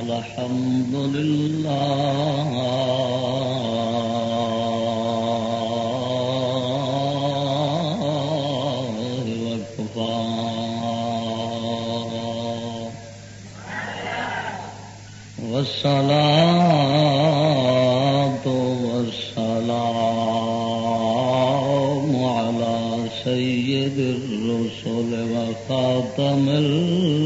الحمد لله وكفى والصلاة والسلام على سيد الرسل وخاتم الأنبياء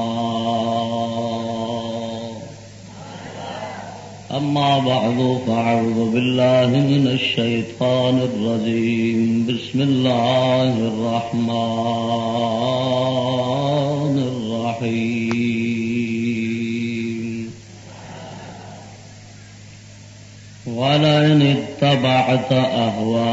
أما بعد، فأعوذ بالله من الشيطان الرجيم. بسم الله الرحمن الرحيم. ولئن اتبعت أهواءهم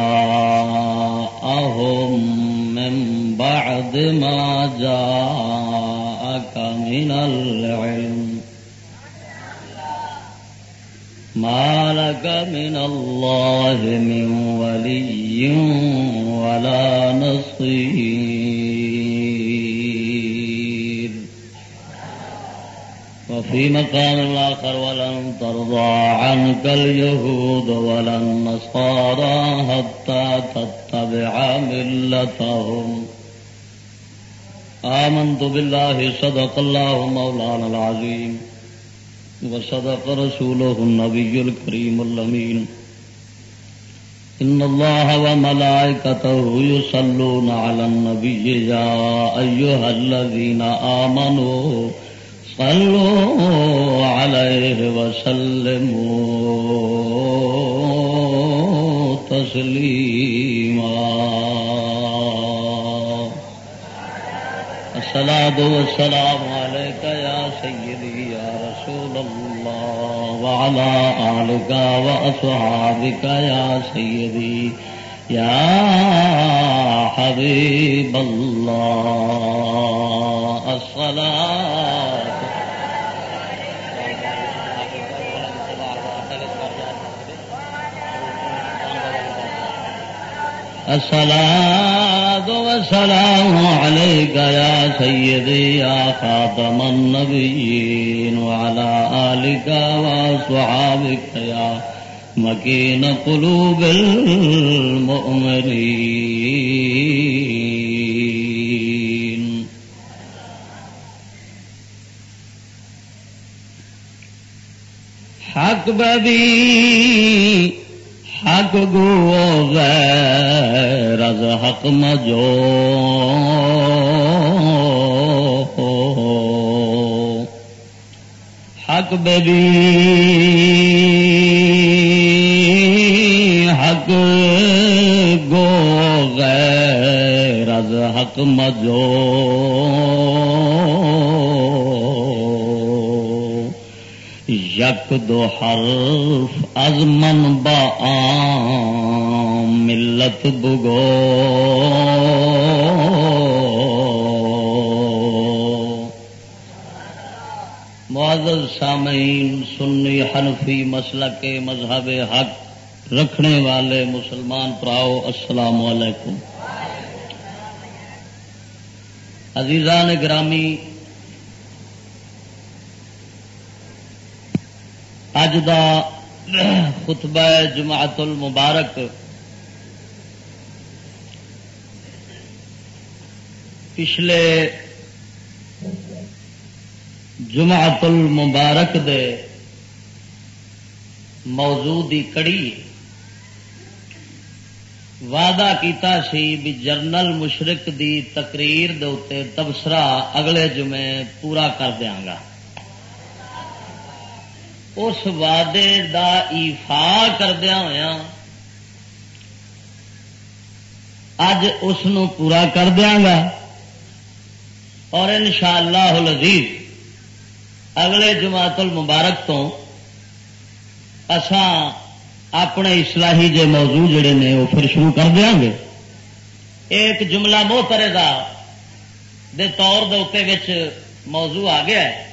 من بعد ما جاءك من العلم ما لك من الله من ولي ولا نصير. وفي مقام الآخر ولن ترضى عنك اليهود ولا النصارى حتى تتبع ملتهم. آمنت بالله صدق الله مولانا العظيم. وصدق رسوله النبي الكريم الأمين. إن الله وملائكته يصلون على النبي يا أيها الذين آمنوا صلوا عليه وسلموا تسليما. الصلاة والسلام وعلى آلك وأصحابك يا سيدي يا حبيب الله الصلاة الصلاة والسلام عليك يا سيدي، يا خاتم النبيين، وعلى آلك وأصحابك يا مكين قلوب المؤمنين. حق ببی حق گو غیر از حق مجو۔ حق ببی حق گو غیر از حق مجو۔ یک دو حرف از من با آم ملت بگو. معزز سامعین، سنی حنفی مسئلہ کے مذہب حق رکھنے والے مسلمان پراؤ، السلام علیکم. عزیزان گرامی اج دا خطبہ جماعت المبارک پچھلے جماعت المبارک دے موضوع دی کڑی وعدہ کیتا سی بھی جرنل مشرق دی تقریر دے اتنے تبصرہ اگلے جمعے پورا کر دیاں گا۔ اس وعدے دا ایفا کردیا ہوا اج اس پورا کر دیا گا۔ اور ان شاء اللہ اگلے جماعت المبارک تو اسان اپنے اصلاحی جے موضوع جڑے نے وہ پھر شروع کر دیا گے۔ ایک جملہ موترے دے طور دے موضوع آ گیا ہے۔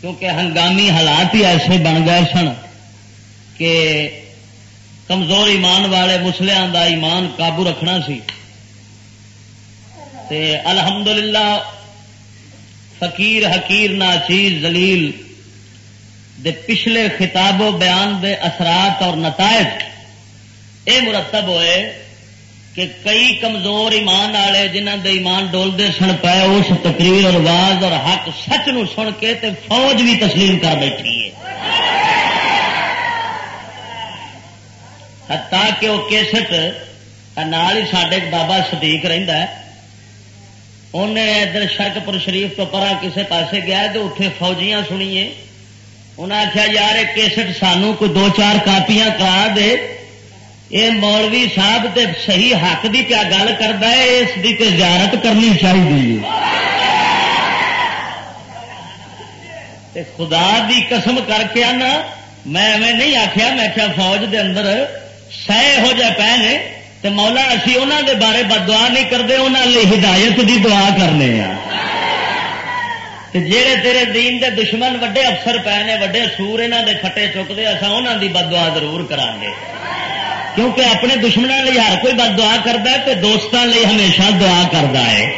کیونکہ ہنگامی حالات ہی ایسے بن گئے سن کہ کمزور ایمان والے مسلیاں دا ایمان قابو رکھنا سی۔ تے الحمدللہ فقیر حکیر ناچیز زلیل دے پچھلے خطاب و بیان دے اثرات اور نتائج اے مرتب ہوئے کہ کئی کمزور ایمان والے جنہ دے ایمان ڈولتے سن پائے اس تقریر اور واز اور حق سچ نو سن کے تے فوج بھی تسلیم کر بیٹھی ہے۔ کہ وہ کیسٹ نال ہی سڈے بابا صدیق رہتا ہے۔ انہیں ادھر شرکپور شریف تو پرا کسے پاسے گیا تو اتنے فوجیاں سنیے انہیں آخیا یار کیسٹ سانو کوئی دو چار کاپیاں کرا دے۔ یہ مولوی صاحب تے صحیح حق دی کیا گل کرتا ہے؟ اس کی زیارت کرنی چاہیے خدا دی قسم کر کے آنا، میں ایویں نہیں آخیا میں کیا فوج دے اندر سہ ہو جائے پے نے تو مولا اسی انہوں دے بارے بد دعا نہیں کرتے انہوں ہدایت دی دعا کرنے ہیں جہے تیرے دین دے دشمن وڈے افسر پے نے وڈے سور یہاں دے کھٹے چکتے اصا انہوں دی بد دعا ضرور کرا گے کیونکہ اپنے دشمنوں لی ہر کوئی بد دعا کرتا ہے تو دوستوں لی ہمیشہ دعا کرتا ہے۔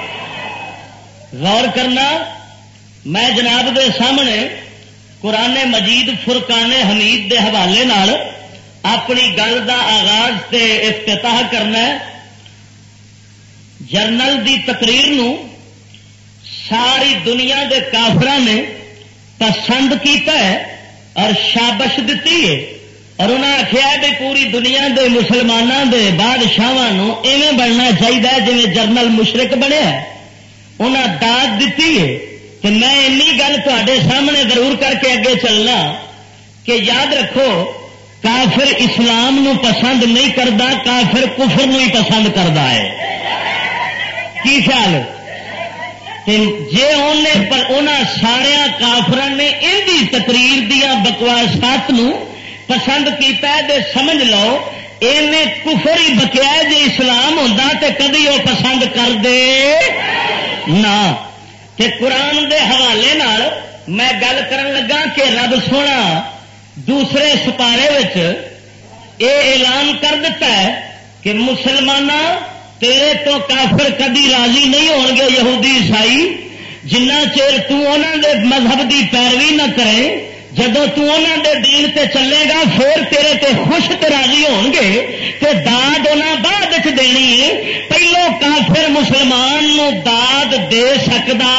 غور کرنا، میں جناب دے سامنے قرآن مجید، فرقان حمید دے حوالے نال اپنی گل دا آغاز تے افتتاح کرنا ہے۔ جرنل دی تقریر نو ساری دنیا دے کافر نے پسند کیتا ہے اور شابش دیتی ہے۔ اور انہیں آخیا بھی پوری دنیا دے مسلمانوں دے بادشاہ ایویں بننا چاہیے جی جرنل مشرق بنیا انہیں داد دیتی ہے کہ میں اینی گل تے سامنے ضرور کر کے اگے چلنا کہ یاد رکھو، کافر اسلام نو پسند نہیں کرتا کافر کفر نو ہی پسند کرتا ہے۔ کی خیال؟ جی انہیں سارا کافر نے ان تقریر دیا بکواسات پسند کیتا ہے دے سمجھ لو کفر ہی بکیا جی اسلام ہوتا تو کدی وہ پسند کر دے نہ۔ تے قرآن دے حوالے نال میں گل کرن لگا کہ رب سونا دوسرے سپارے اے اعلان کر دیتا ہے کہ مسلمان تیرے تو کافر کدی راضی نہیں ہون گے، یہودی عیسائی، جنہ چیر دے مذہب دی پیروی نہ کرے جدو دے دین تے چلے گا، پھر تیرے تے خوش تے راضی ہون گے تے داد ان بعد دینی۔ پہلو کافر مسلمان نو داد دے سکتا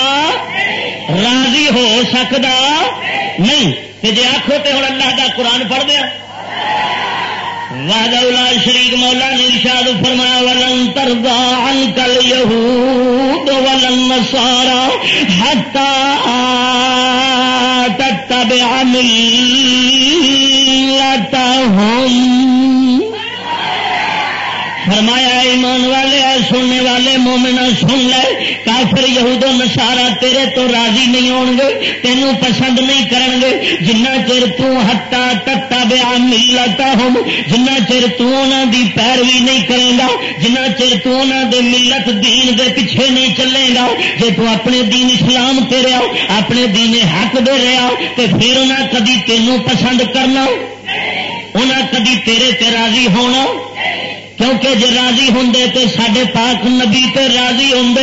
راضی ہو سکتا نہیں جی آخو تے ہوں اللہ کا قرآن پڑھ دیا۔ واجا شریف مولا نے ارشاد فرمایا، ولن ترضا عنکل یہود ولن نصارا حتا تتبع ملتهم. فرمایا ایمان والے سننے والے مومنا سن لے، کافر یہود نسارا تیرے تو راضی نہیں ہون گے، تینوں پسند نہیں کرن گے، جنہ چر تتا تتا بیا ملتا ہو جنہ چر دی پیروی نہیں کرے گا، جنہ چر دے ملت دین دے پیچھے نہیں چلے گا جی تو اپنے دین اسلام تے رہا، اپنے دین حق دے رہا تو پھر انہیں کدی تینوں پسند کرنا انہیں کدی تیرے تے راضی ہونا کیونکہ جی راضی ہوں تو سڈے پاک نبی تے راضی ہوں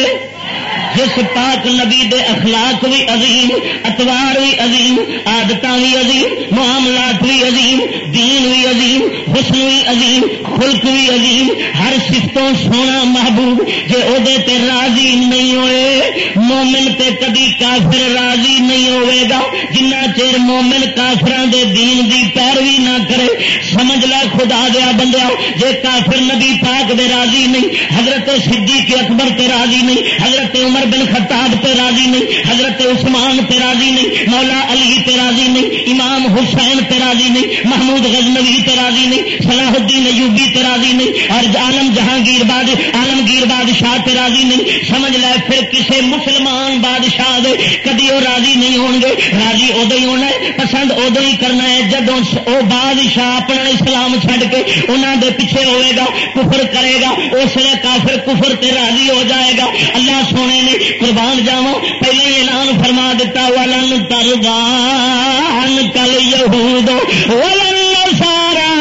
جس پاک نبی دے اخلاق بھی عظیم، اتوار بھی عظیم آدت بھی عظیم، معاملات بھی عظیم، دین بھی عظیم، حسن بھی عظیم، خلق بھی عظیم، ہر سفتوں سونا محبوب جی وہ راضی نہیں ہوئے، مومن تے کدی کافر راضی نہیں ہوئے گا، جنہ چیر مومن کافر دے دین دی پیروی نہ کرے، سمجھ لے خدا دیا بندیا جے کافر نبی پاک دے راضی نہیں، حضرت صدیق اکبر تے راضی نہیں، حضرت عمر بن خطاب تے راضی نہیں، حضرت عثمان تے راضی نہیں، مولا علی تے راضی نہیں، امام حسین تے راضی نہیں، محمود غزنوی تے راضی نہیں صلاح الدین ایوبی تے راضی نہیں، اور عالم جہانگیر باد، عالمگیر بادشاہ تے راضی نہیں۔ سمجھ لے پھر کسے مسلمان بادشاہ دے کدی وہ راضی نہیں ہون گے راضی ادو ہی ہونا ہے، پسند ادو ہی کرنا ہے۔ جدو وہ بادشاہ اپنا اسلام چھڈ کے انہوں دے پیچھے ہوئے گا، کفر کرے گا، اس لیے کافر کفر تے راضی ہو جائے گا۔ اللہ سونے نے قربان جاؤ پہلے ہی اعلان فرما دیتا، ولن تردان کل یہود ولن سارا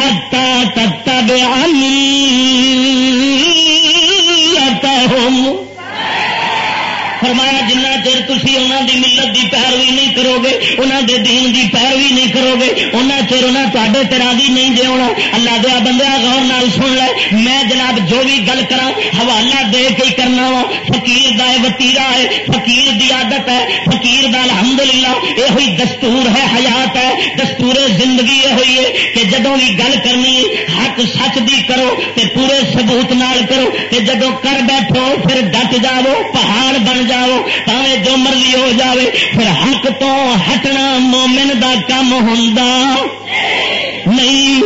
ہتا تب فرمایا، جنہ چر تھی انہوں دی ملت دی پیروی نہیں کرو گے انہوں دے دین دی پیروی نہیں کرو گے انہیں چر انہیں تے راضی نہیں دے ہونا۔ اللہ دیا بندہ غور نال سن لے۔ میں جناب جو بھی گل کرا حوالہ دے کے ہی کرنا وا۔ فقیر دا وتیرا ہے فقیر دی عادت ہے فقیر دا الحمدللہ یہ ہوئی دستور ہے، حیات ہے دستور زندگی یہ ہوئی ہے کہ جدوں بھی گل کرنی حق سچ دی کرو تے پورے ثبوت نال کرو۔ تے جدوں کر بیٹھو، پھر ڈٹ جاؤ پہاڑ بن جاؤ پاوے جو مرضی ہو جاوے۔ پھر حق تو ہٹنا مومن دا کم ہوں نہیں۔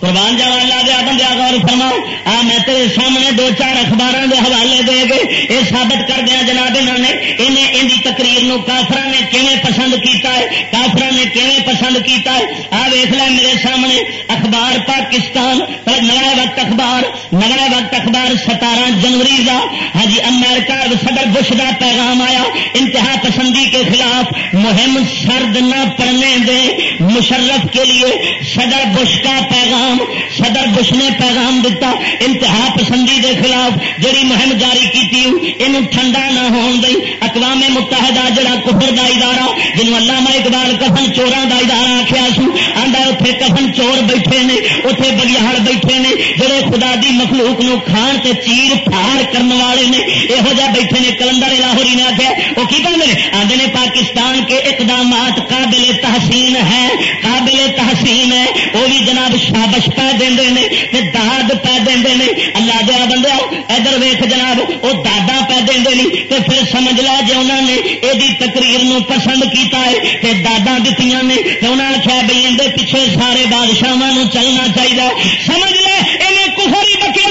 قربان جاوا اللہ دیا بندیا غور فرماؤ۔ آ، میں تیرے سامنے دو چار اخبار کے حوالے دے گئے یہ ثابت کر دیا جناب انہوں نے، انہیں ان کی تقریر نو کافر نے کیویں پسند کیتا ہے کافر نے کیویں پسند کیتا ہے۔ آ ویخ لیا میرے سامنے اخبار پاکستان نگڑے وقت اخبار نگڑے وقت اخبار ستارہ جنوری کا ہاں جی امریکہ صدر بش کا پیغام آیا، انتہا پسندی کے خلاف مہم سرد نہ پڑنے دے مشرف کے لیے صدر بش کا پیغام، صدر بش نے پیغام دیتا انتہا پسندی دے خلاف جڑی مہم جاری کی یہ ٹھنڈا نہ ہون دی اقوام متحدہ جڑا کفر دا ادارہ جنوب علامہ اقبال کفن چوراں دا ادارہ آخیا سو، آندا اتنے کفن چور بیٹھے نے اتنے بگیاڑ بیٹھے نے، جڑے خدا دی مخلوق نو کھان تے چیر پھاڑ کرنے والے نے یہو جہ بیٹھے نے کلندر لاہوری نے آخیا وہ کی کہتے ہیں آدھے نے پاکستان کے اقدامات قابل تحسین ہے قابل تحسین ہے وہ بھی جناب شابش پہ دے داد پہ دے اللہ دیا بندہ ادھر ویخ جناب وہ دادا پہ دے تو پھر سمجھ لا جی انہوں نے یہ تقریر نو پسند کیتا ہے کہ دادا دیتی نے تو انہوں نے آخیا بھائی اندر پیچھے سارے بادشاہ چلنا چاہیے سمجھ لے انہیں کفر ہی بکی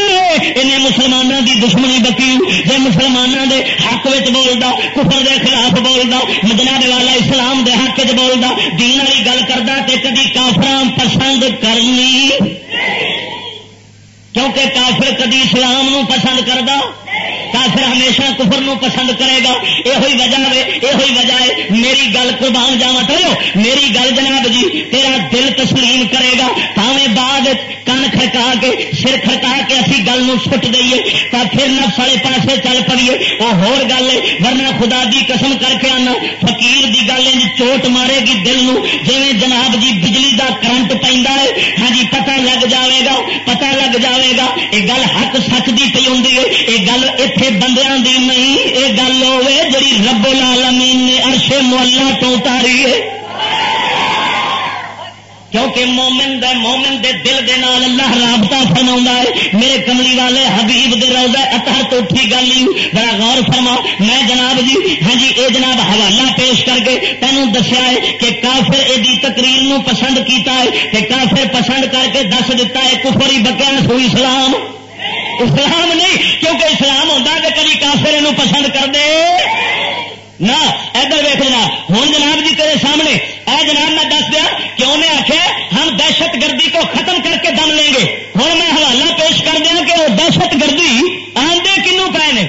انہیں مسلمانوں کی دشمنی بکی۔ جی مسلمانوں کے حق میں بولتا کفر دے خلاف بولتا مدنہ والا اسلام دے حق چ بولتا دین والی گل کرتا کدی کافر پسند کرنی کیونکہ کافر کدی اسلام نو پسند کرتا کافر ہمیشہ کفر نو پسند کرے گا۔ یہ وجہ ہے یہ وجہ ہے۔ میری گل قربان جاوا ٹرو میری گل جناب جی تیرا دل تسلیم کرے گا۔ پاوے بعد کن کھڑکا کے، سر کھڑکا کے اسی گل نو سٹ دئیے تو پھر نہ سڑے پاسے چل پڑیے۔ وہ ہور گل ہے، ورنہ خدا دی قسم کر کے آنا۔ فقیر دی گل ہے چوٹ مارے گی دل نو۔ جی جناب جی بجلی دا کرنٹ پہ ہاں جی پتہ لگ جاوے گا، پتہ لگ جاوے گا۔ یہ گل حق سچ دی پی ہوں یہ گل اتنے بندیاں دی نہیں یہ گل ہوے جی رب العالمین نے ارشے مولا تو اتاری ہے۔ کیونکہ مومن دے مومن دے دل دے نال اللہ رابطہ فرما ہے، میرے کملی والے حبیب دے روزہ اتہر تو اٹھی گل نہیں۔ بڑا غور فرما، میں جناب جی ہاں جی اے جناب حوالہ پیش کر کے تینوں دسیا ہے کہ کافر یہ تقریر نو پسند کیتا ہے کہ کافر پسند کر کے دس دیتا ہے کفری بکیا سوئی سلام۔ اسلام نہیں، کیونکہ اسلام ہوتا کہ کبھی کافر یہ پسند کر دے نہ ادھر ویک جناب ہوں جناب جی تیرے سامنے، اے جناب میں دس دیا، کہ انہیں آخیا ہم دہشت گردی کو ختم کر کے دم لیں گے۔ ہوں میں حوالہ پیش کر دیا کہ وہ دہشت گردی آدھے کنو پائے نے؟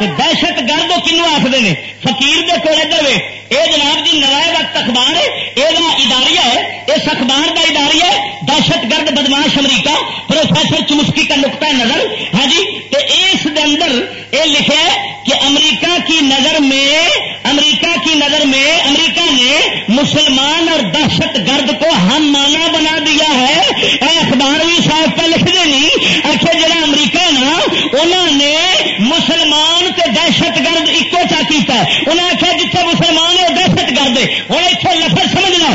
دہشت گرد وہ کنو آخر نے؟ اس اخبار کا اداری ہے، دہشت گرد بدماش امریکہ، پروفیسر چمسکی کا نقطہ نظر۔ ہاں جی تو اس اندر یہ لکھا کہ امریکہ کی نظر میں، امریکہ کی نظر میں، امریکہ نے مسلمان اور دہشت گرد کو ہم مانا بنا دیا ہے۔ اے اخبار بھی صاحب پہ لکھ دیں آخر جہاں امریکہ نا انہوں نے مسلمان تے دہشت گرد ایکو چا کیا انہیں آخیا جتنے مسلمان ہے دہشت گرد ہوں اتنے لفظ سمجھنا۔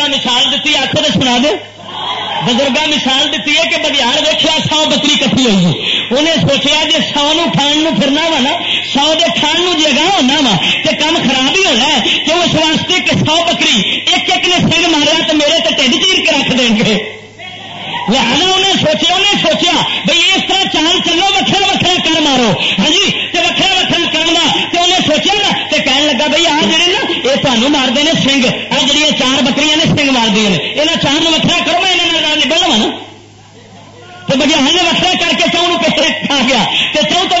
میرے بزرگوں مثال دیتی آخو تو سنا دے بزرگوں مثال دیتی ہے کہ بگیار ویکیا سو بکری کٹھی ہوئی انہیں سوچا جی سو نو کھان پھرنا وا نا سو کے کھان جی اگاہ ہونا وا تو کام خراب ہی ہونا ہے کہ اس واسطے کہ سو بکری ایک ایک نے سنگ ماریا تو میرے تو ٹھنڈ چیر کے رکھ دیں گے لہٰذا انہیں سوچا انہیں سوچا بھائی اس طرح چال چلو وکرا وکرا کر مارو ہاں جی تو وکرا وکرا کرنا تو انہیں سوچا نا تو کہنے لگا بھائی آ جڑے نا سانو مارتے ہیں سنگ آ جڑی چار بکریاں نے سنگ مار دیا یہاں چار وکرا کرو میں یہاں نبل لوا نا تو بگیا نے وکرا کر کے چون پیسے کھا گیا تو چون تو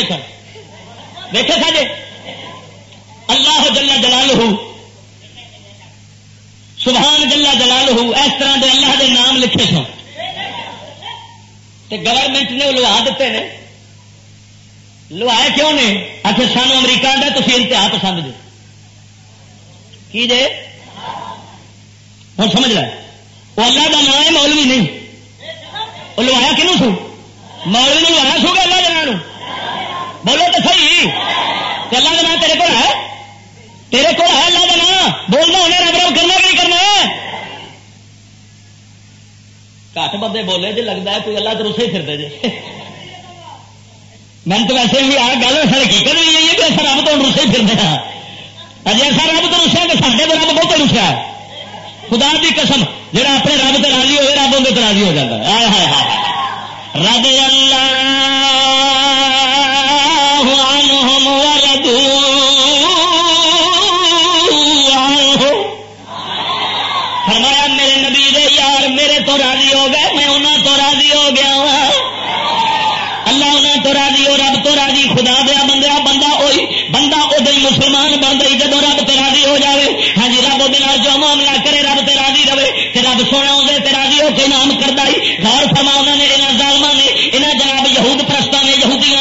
کے سن دیکھے سا اللہ جلا جلال ہو سبحان جلا جلال ہو اس طرح دے اللہ دے نام لکھے سن۔ گورنمنٹ نے لوا دیتے ہیں لوائے کیوں نے؟ آخر سانو امریکہ آتا تو انتہا پسند جی۔ کی جے ہوں سمجھ رہا وہ اللہ کا نام ہے مولوی نہیں۔ وہ لوایا کنوں سو مولوی نے لوایا سو گا اللہ جنا بولو تو صحیح۔ اللہ کا نام تیرے کو ہے؟ تیرے کو ہے اللہ کا نام؟ بولنا انہیں رب رب کرنا نہیں کرنا کٹ بندے بولے جی لگتا ہے کوئی اللہ تو رسے پھر دے جی۔ میں تو ویسے بھی آ گل سر حقیقت بھی یہی ہے کہ ایسا رب تو رسے پھر ہاں اجے ایسا رب تو رسیا کہ سارے تو رب بہت رسیا ہے خدا کی قسم جہاں اپنے رب سے راضی ہوئے، رب اندر راضی ہو جاتا ہے۔ ہائے ہائے ہائے۔ رب فرمایا تو راضی ہو گئے؟ میں انہوں تو راضی ہو گیا ہاں۔ اللہ انہوں تو راضی ہو، رب تو راضی، خدا دیا بندہ بندہ ہوئی بندہ ادھر مسلمان بن رہی جب رب تو راضی ہو جائے ہاں جی رب وہ جو معاملہ کرے، رب تو راضی رہے رب سونا تے راضی ہو کے نام کرتا ہی غور فرما نے یہاں ظالما نے یہاں جناب یہود پرستان نے، یہودیاں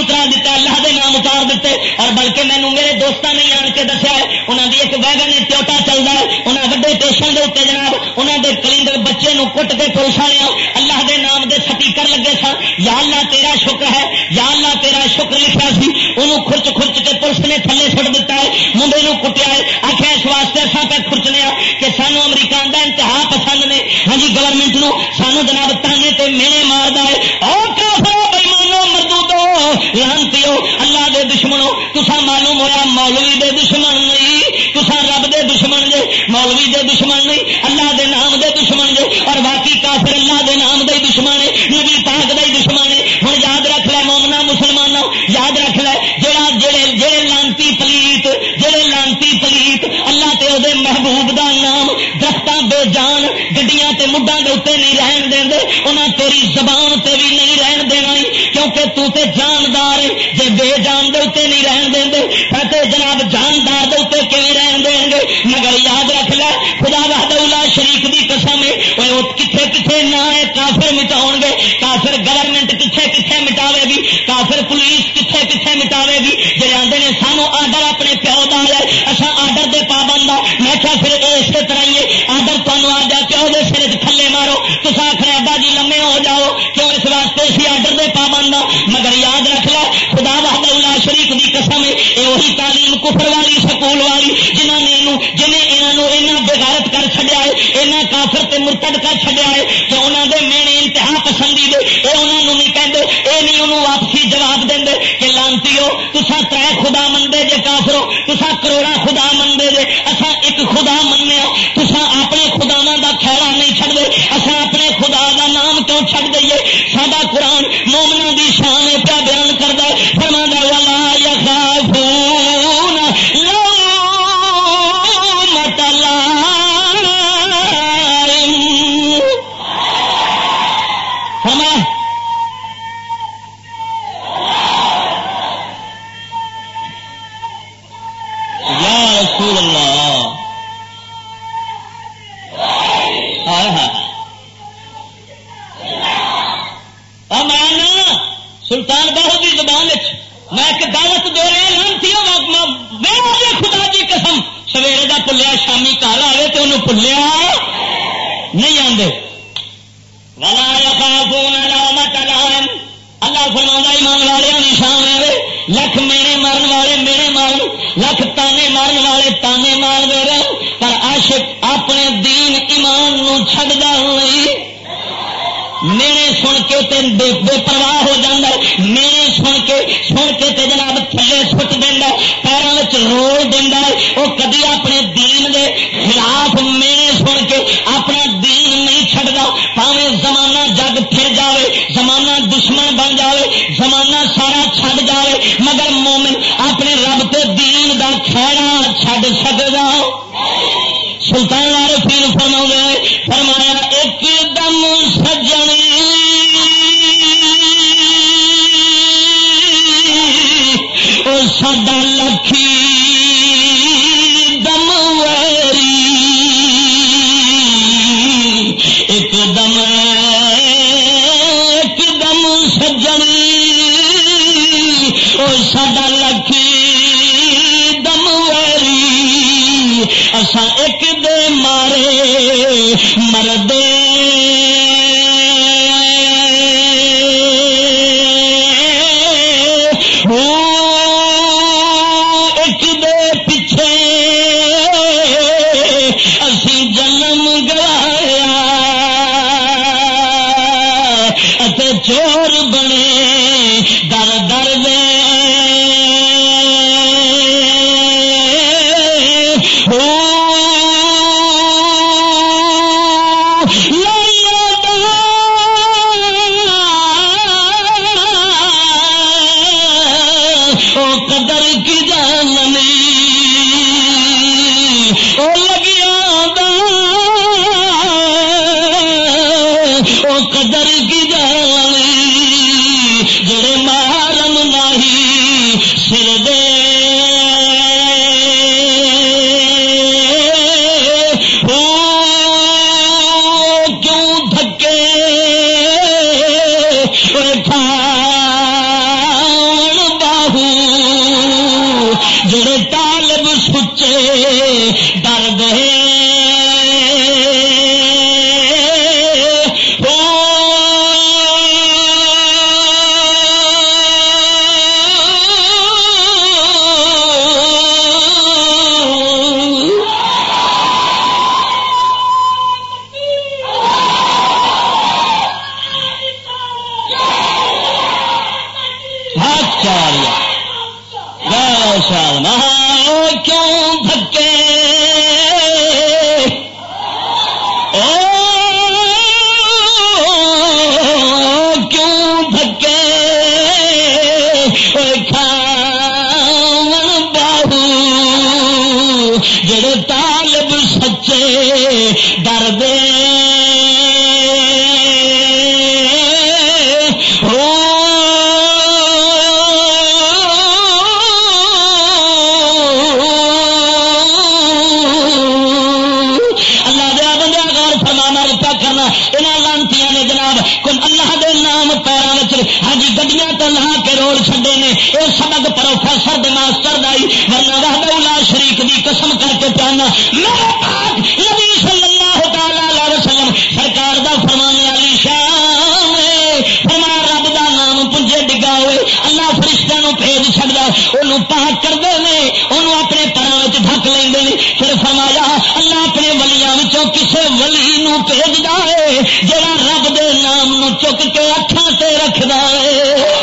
نے اترا دیتا اللہ دے نام اتار دیتے اور بلکہ مینو میرے دوستوں نے آن کے دسیا ہے انہوں کی ایک ویگن ٹیوٹا چلتا ہے۔ انہیں وڈے ٹیشن کے اتنے جناب انہوں کے کلنگ بچے نو کٹ کے پولیس آیا اللہ دے نام دے سپیکر لگے سن۔ یا اللہ تیرا شکر ہے، یا اللہ تیرا شکر لکھا سی۔ انہوں خرچ خرچ کے پولیس نے تھلے سٹ دیتا ہے، منڈے نو کٹیا ہے۔ آخیا اس واسطے اصا پہ خرچنے کہ سانو امریکہ کا انتہا پسند نے۔ ہاں جی گورنمنٹ نو سانو جناب تانے تے مینے مار ہے۔ اور مردو اللہ دے دشمنوں تسا معلوم ہوا مولوی دے دشمن نہیں تسا رب دے دشمن جے، مولوی دے دشمن نہیں، اللہ دے نام دے دشمن جے، اور باقی کافر اللہ دے نام دے دشمن ہے نبی پاک دے دشمن ہے ہر یاد رکھ لے مومنا مسلمانوں یاد رکھ لے جڑا جڑے جڑے لانتی پلیت جڑے پلیت اللہ تے دے محبوب دا نام درختوں بے جان، گڈیاں تے مڈاں دے اتنے نہیں رہن دیں انہاں تیری زبان تے بھی نہیں رہن دینا کیونکہ تو تے جاندار جے بے جان دے اتنے نہیں رہن دیں دے تے جناب جاندار دے اتنے کیون رہن دیں گے؟ مگر یاد رکھ لے، خدا وحدہ اللہ شریف دی قسم ہے کتنے کتنے نہ ہے کافر مٹاؤ گے۔ کافر گورنمنٹ کتنے کتنے مٹاوے گی؟ کافر پولیس کتنے کتنے مٹاوے گی؟ جی آدھے نے سانو آڈر اپنے پیو ہے اصا اچھا آڈر دے پابند میں کیا پھر اس طرح ہی آڈر تمہیں آ جا پیو دے سر تھلے مارو۔ تو آخر ابا جی لمے ہو جاؤ۔ کیوں اسی آڈر دے پابند مگر یاد رکھ لو خدا وحد اللہ شریف کی قسم ہے یہ وہی تعلیم کفر والی، سکول والی جنہوں نے جنہیں یہاں بغیرت کر چڑیا ہے یہاں کافر تے مرتد کر چڑیا ہے کہ انہوں نے مینے انتہا پسندی دے یہ انہوں نے نہیں کہتے یہ نہیں انہوں واپسی جواب دیں کہ لانتی ہو تسا تر خدا منگے جے کافرو تسا کروڑا خدا منگے جے اصا ایک خدا منیا تسا اپنے خداوا کا کھیلا نہیں چڑھتے اصا اپنے خدا کا نام کیوں چڑ چاریا کیوں بھکے میرے پاک نبی صلی اللہ تعالی علیہ وسلم سرکار دا فرمانے والی شام فرما رب دا نام پنجے ڈگا ہوئے، اللہ فرشتہ بھیج چڑھتا وہ پاک کرتے ہیں انہوں اپنے پروں ڈک لیں پھر فرمایا، اللہ اپنے ولیاں کسے ولی نو بھیج ہے، جڑا رب دے نام نو چک کے اکھان سے رکھتا ہے۔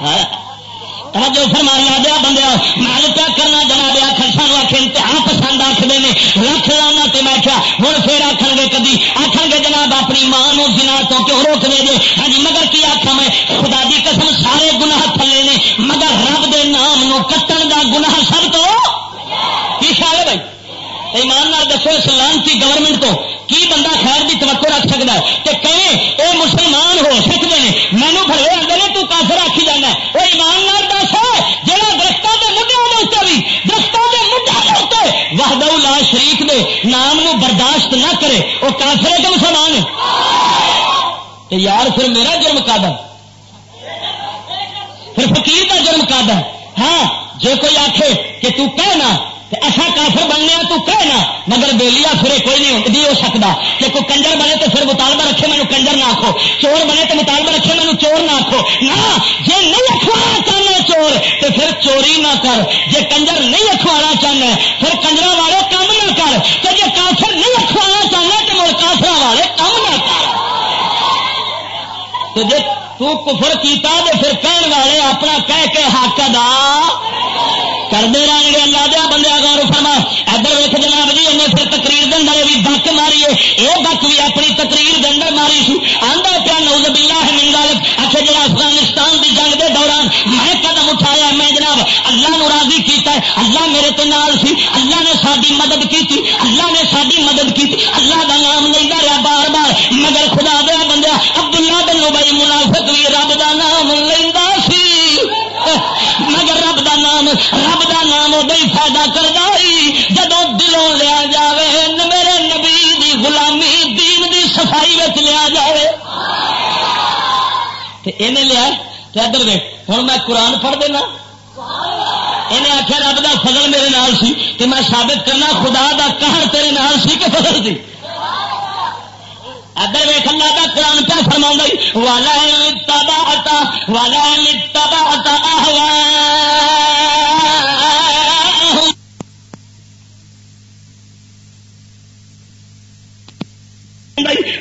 ہاں؟ جو فرمایا دیا بندہ مال پیا کرنا جنا دیا آخ انتہا پسند آخر نے لکھ لانا تو میں کیا ہوں پھر آخر گے کدی آخر گے جناب اپنی ماں نو جنا تو کیوں روک دے؟ دے ہاں جی مگر کی آخا میں؟ خدا دی قسم سارے گناہ تھلے نے، مگر رب دے نام نو کٹن دا گناہ سب تو؟ کی خیال ہے بھائی؟ ایمان دسو، اس لانتی گورنمنٹ کو کی بندہ خیر کی توقع رکھ سکتا ہے؟ کہ کہیں، اے مسلمان ہو سکتے ہیں مینو بھرے آتے ہیں تو کافر آخی جانا وہ ایماندار دس دے نام نو برداشت نہ کرے، وہ کافر کے مسلمان ہے؟ یار پھر میرا جرم کا پھر فقیر کا جرم کا ہاں جو کوئی آخے کہ تو کہنا اصا کافر بننے ہاں، تو کہنا مگر بولیا پھر کوئی نہیں ہو سکتا کہ کوئی کنجر بنے تو پھر مطالبہ رکھے مینو کنجر نہ آخو چور بنے تو مطالبہ رکھے مینو چور نہ آخو نہ جی نہیں اخوانا چاہنا چور، تو پھر چوری نہ کر۔ جی کنجر نہیں اخوانا چاہنا، پھر کنجر والے کام کر تو جی کافر نہیں اخوانا چاہنا تو مڑ کافر والے کام نہ کر. تو جی تو کفر کیتا تو پھر کہن والے اپنا کہہ کے حق ادا کرتے رہن گے. اللہ دیا بندے گور فرما ادھر ویک جناب جی انہیں پھر تقریر دن والے بھی ڈک ماری ہے یہ ڈک بھی اپنی تقریر دن ماری سی. آدھا پیا نوز بلا ہے منگال اچھا جا افغانستان کی جنگ کے دوران میں قدم اٹھایا میں جناب اللہ نو راضی کیتا ہے اللہ میرے تے نال سی اللہ نے ساری مدد کی تھی اللہ نے ساری مدد کی تھی اللہ کا نام لینا رہا بار بار مگر خدا دیا بندہ عبداللہ بن بھائی منافق بھی رب کا نام لینا سی مگر رب دا نام رب دا نام ادو ہی فائدہ کر جب دلوں لیا جائے میرے نبی دی غلامی دین دی صفائی لیا جائے انہیں لیا ادھر دیکھ، ہوں میں قرآن پڑھ دینا۔ انہیں آخیا رب دا فضل میرے نال سی کہ میں ثابت کرنا، خدا دا قہر تیرے نال سی کہ فضل سی ادھر ویخ اللہ کا قرآن کیا فرما والا تبا آتا والا تبا آتا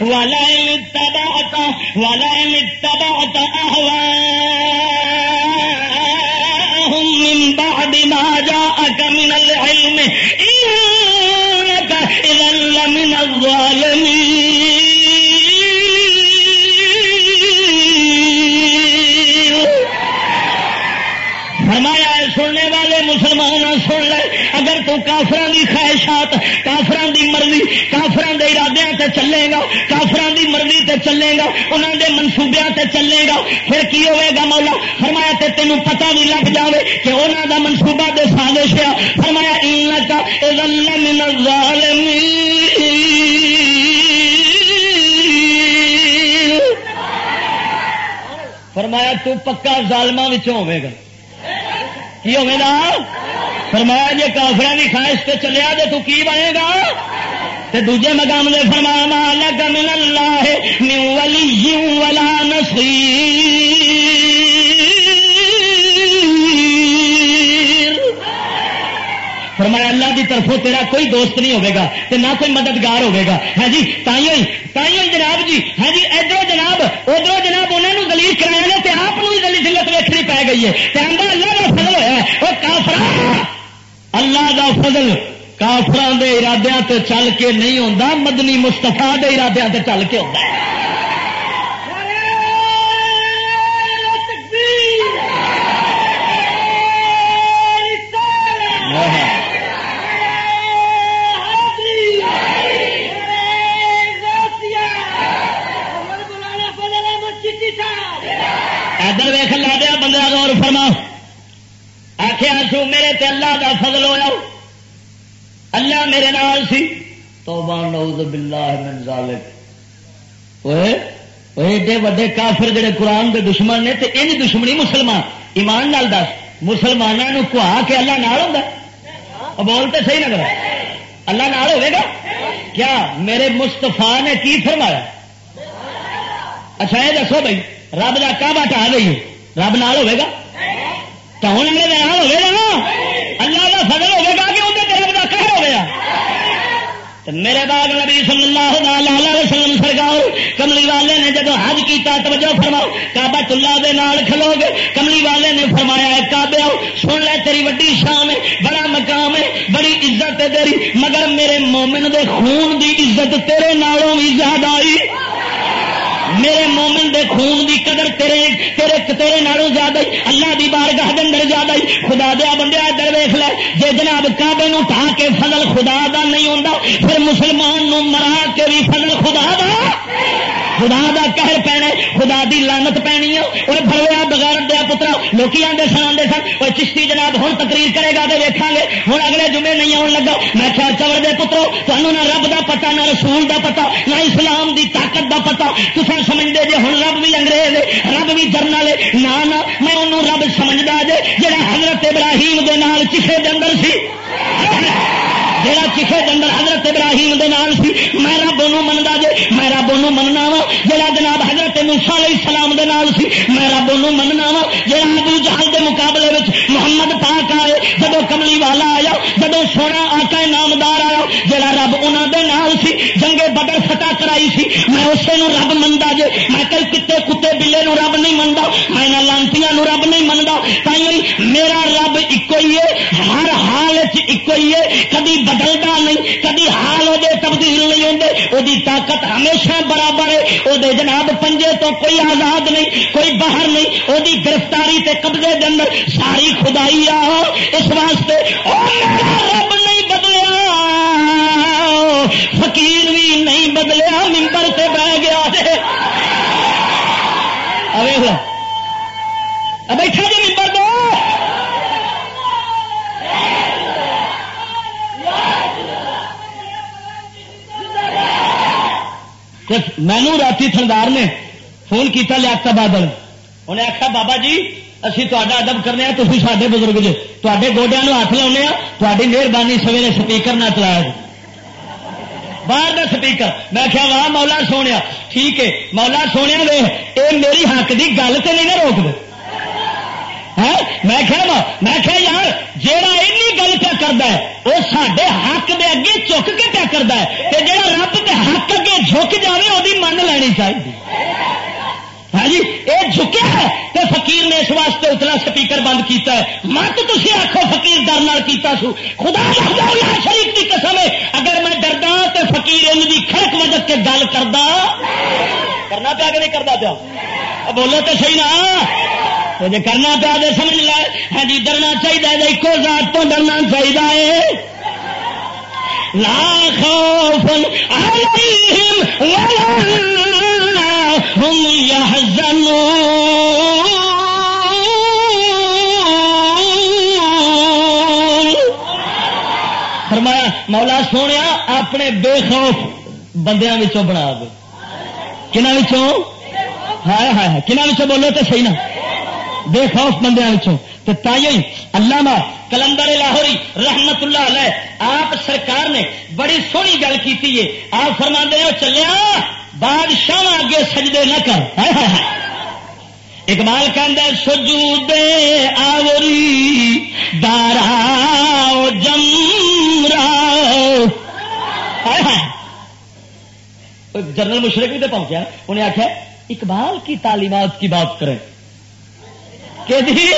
والا تبا آتا والا چلے گا کافران دی مرضی تے چلے گا انہوں دے منصوبے تے چلے گا۔ پھر کی ہوئے گا مولا؟ فرمایا تے تینوں پتہ بھی لگ جاوے کہ انہوں دا منصوبہ دے سازش ہے۔ فرمایا انکا اذن من الظالمین۔ فرمایا، تو پکا ظالمہ وچوں ہوے گا۔ کی ہوگا گا؟ فرمایا جی کافر کی خواہش سے چلیا تو تو کی بنے گا؟ تے دوجے مقام دے فرمایا مالک من اللہ من ولی ولا نصیر۔ فرمایا، اللہ کی طرفوں تیرا کوئی دوست نہیں ہوگا تے نہ کوئی مددگار ہوگا۔ ہاں جی تائیوں تائیوں جناب جی۔ ہاں جی ادھر جناب ادھر جناب انہوں نے دلیل کرایا تے آپ بھی دلی سنگت ویکھنی پی گئی ہے۔ تے آدھا اللہ کا فضل ہوا وہ کافر اللہ کا فضل۔ کافران دے ارادے تے چل کے نہیں ہوتا مدنی مستفا دے ارادے تے چل کے ہوتا ادھر ویخ لا دیا بندہ غور فرما۔ آخیا سو اچھا، میرے تے اللہ کا فضل ہوا اللہ میرے نال سی۔ توبہ، نعوذ باللہ من ذالک۔ اوئے ایڈے وڈے کافر جڑے قرآن دے دشمن نے تے ان دشمنی مسلمان۔ ایمان نال دس مسلمانوں کہا کے اللہ نال ہوتا بولتے صحیح نہ کرو۔ اللہ نال ہوئے گا؟ کیا؟ میرے مستفا نے کی فرمایا؟ اچھا یہ دسو بھائی، رب کا کعبہ ٹا گئی رب نال ہوئے گا؟ تو ہوں نال ہوئے گا نا؟ اللہ کا فضل ہوئے گا کہ اندر رب کا قہر ہو گیا میرے باغ نبی صلی اللہ علیہ وسلم سرکار کملی والے نے جب حج کیتا، توجہ فرماؤ، کعبہ اللہ دے نال کھلو گے کملی والے نے فرمایا ہے کعبے آؤ، سن لے تیری وڈی شان ہے، بڑا مقام ہے، بڑی عزت ہے تیری، مگر میرے مومن دے خون دی عزت تیرے نالوں بھی زیادہ آئی۔ میرے مومن دے خون دی قدر تیرے تیرے تیرے نالوں زیادہ ہی، اللہ دی بارگاہ دے اندر زیادہ ہی۔ خدا دیا بندے ادھر ویخ لے، جے جناب کعبے نو ٹھا کے فضل خدا دا نہیں ہوندا، پھر مسلمان نو مرا کے بھی فضل خدا دا۔ خدا دا قہر پینا خدا دی لانت پینی ہے۔ اور بھرویا بغیر دیا پترا، لوکی آدھے سن آدھے سن اور چشتی جناب ہوں تقریر کرے گا تو ویکا گے۔ ہوں اگلے جمعے نہیں آن لگا۔ میں کیا چور دے پترو تمہوں نہ رب دا پتا نہ رسول دا پتا نہ اسلام دی طاقت دا پتا تصا سمجھتے جی ہوں رب بھی انگریز رب بھی جرنل نہ نہ، میں انہوں رب سمجھتا جی جہاں حضرت ابراہیم دے نال چشے دے اندر سی۔ جہاں کسی اندر حضرت ابراہیم دے نال سی، میں رب انہوں منتا جے، میں رب انہوں مننا وا۔ جہاں جناب حضرت موسا علیہ السلام دے نال سی، میں رب انہوں مننا وا۔ جہاں ابو جہل دے مقابلے میں محمد پاک آئے، جدو کملی والا آیا، جدو سونا آقا نامدار آیا جہاں رب انہوں دے نال سی جنگے بدر فتح کرائی سی، میں اسے نو رب منتا جے۔ میں کل کتے کتے بلے نو رب نہیں منتا میں نہ لانتی رب نہیں منتا میرا رب ایک ہی ہے، ہر حال ایک ہی ہے کبھی بدلتا نہیں کدی حال وہ تبدیل نہیں ہوتے وہ طاقت ہمیشہ برابر ہے۔ وہ جناب پنجے تو کوئی آزاد نہیں، کوئی باہر نہیں۔ وہ گرفتاری تے قبضے دن ساری خدائی آ۔ اس واسطے رب نہیں بدلیا۔ فقیر بھی نہیں بدلیا ممبر سے بہ گیا بیٹھا جی۔ مینو رات تھندار نے فون کیا لیا بادل۔ انہیں آخیا بابا جی اسی تا ادب کرنے تھی سارے بزرگ جی تے گوڈیا ہاتھ لاؤنے تاری مہربانی سویرے سپیکر نہ چلایا جی باہر کا سپیکر۔ میں کیا واہ، مولا سونے ٹھیک ہے، مولا سونے وے یہ میری حق کی گل تو نہیں نہ روک دے ہے? میں کہا میں کہا یار جہاں این گل پہ کرتا ہے وہ سڈے حق دے اگے چک کے پیا کرتا ہے کہ جہاں رب کے حق اگے جھک جائے وہ من لینی چاہیے ہاں جی یہ جھکیا ہے تو فقیر نے اس واسطے اتنا سپیکر بند کیتا ہے۔ مت تھی آخو فقیر ڈر کیتا سو۔ خدا شریف کی قسم ہے۔ اگر میں ڈردا تو فقیر ان کی کھڑک مدد کے گل کردا، کرنا پیا کہ نہیں کرتا پیا؟ بولو تو صحیح نا۔ جی کرنا پیا تو سمجھ لے۔ ہاں جی ڈرنا چاہیے ایک ذات تو ڈرنا چاہیے لا خوف عليهم ولا هم يحزنون فرمایا، مولا سونے اپنے بے خوف بندیاں بنا دو کنہ ہائے ہائے کنہ بولو تو صحیح نا بے خوف بندے تو تھی علامہ کلندر لاہوری رحمت اللہ علیہ آپ سرکار نے بڑی سونی گل کی ہے۔ آپ فرما دے چلیا، بادشاہ آگے سجدے نہ کر۔ اقبال کہ سجو دے آوری، دارا جمرا۔ جنرل مشرق بھی تو پہنچا انہیں آخیا اقبال کی تعلیمات کی بات کریں۔ کہ جی؟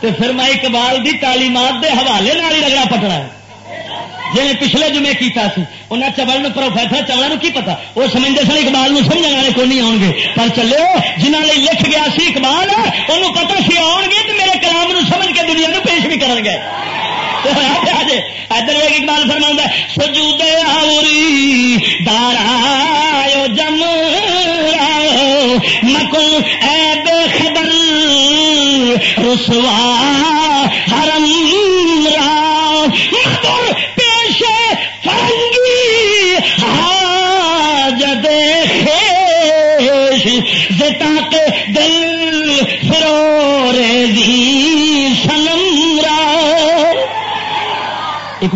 تو پھر میں اقبال دی تعلیمات دے حوالے نال ہی رگڑا پٹنا ہے۔ جی پچھلے جمعے کیتا سی انہیں چبل پروفیسر چبل کی پتا؟ وہ سمجھتے سن اقبال نو سمجھنے والے کون نہیں آؤ گے پر چلے جنہ نے لکھ گیا سی اقبال، انہوں پتا سی آؤ گے تو میرے کلام نو سمجھ کے دنیا نو پیش بھی کرن گے۔ ادھر ایک اقبال فرما سجو دے آوری دارا جم مکو اے بے خبر، رسوا حرم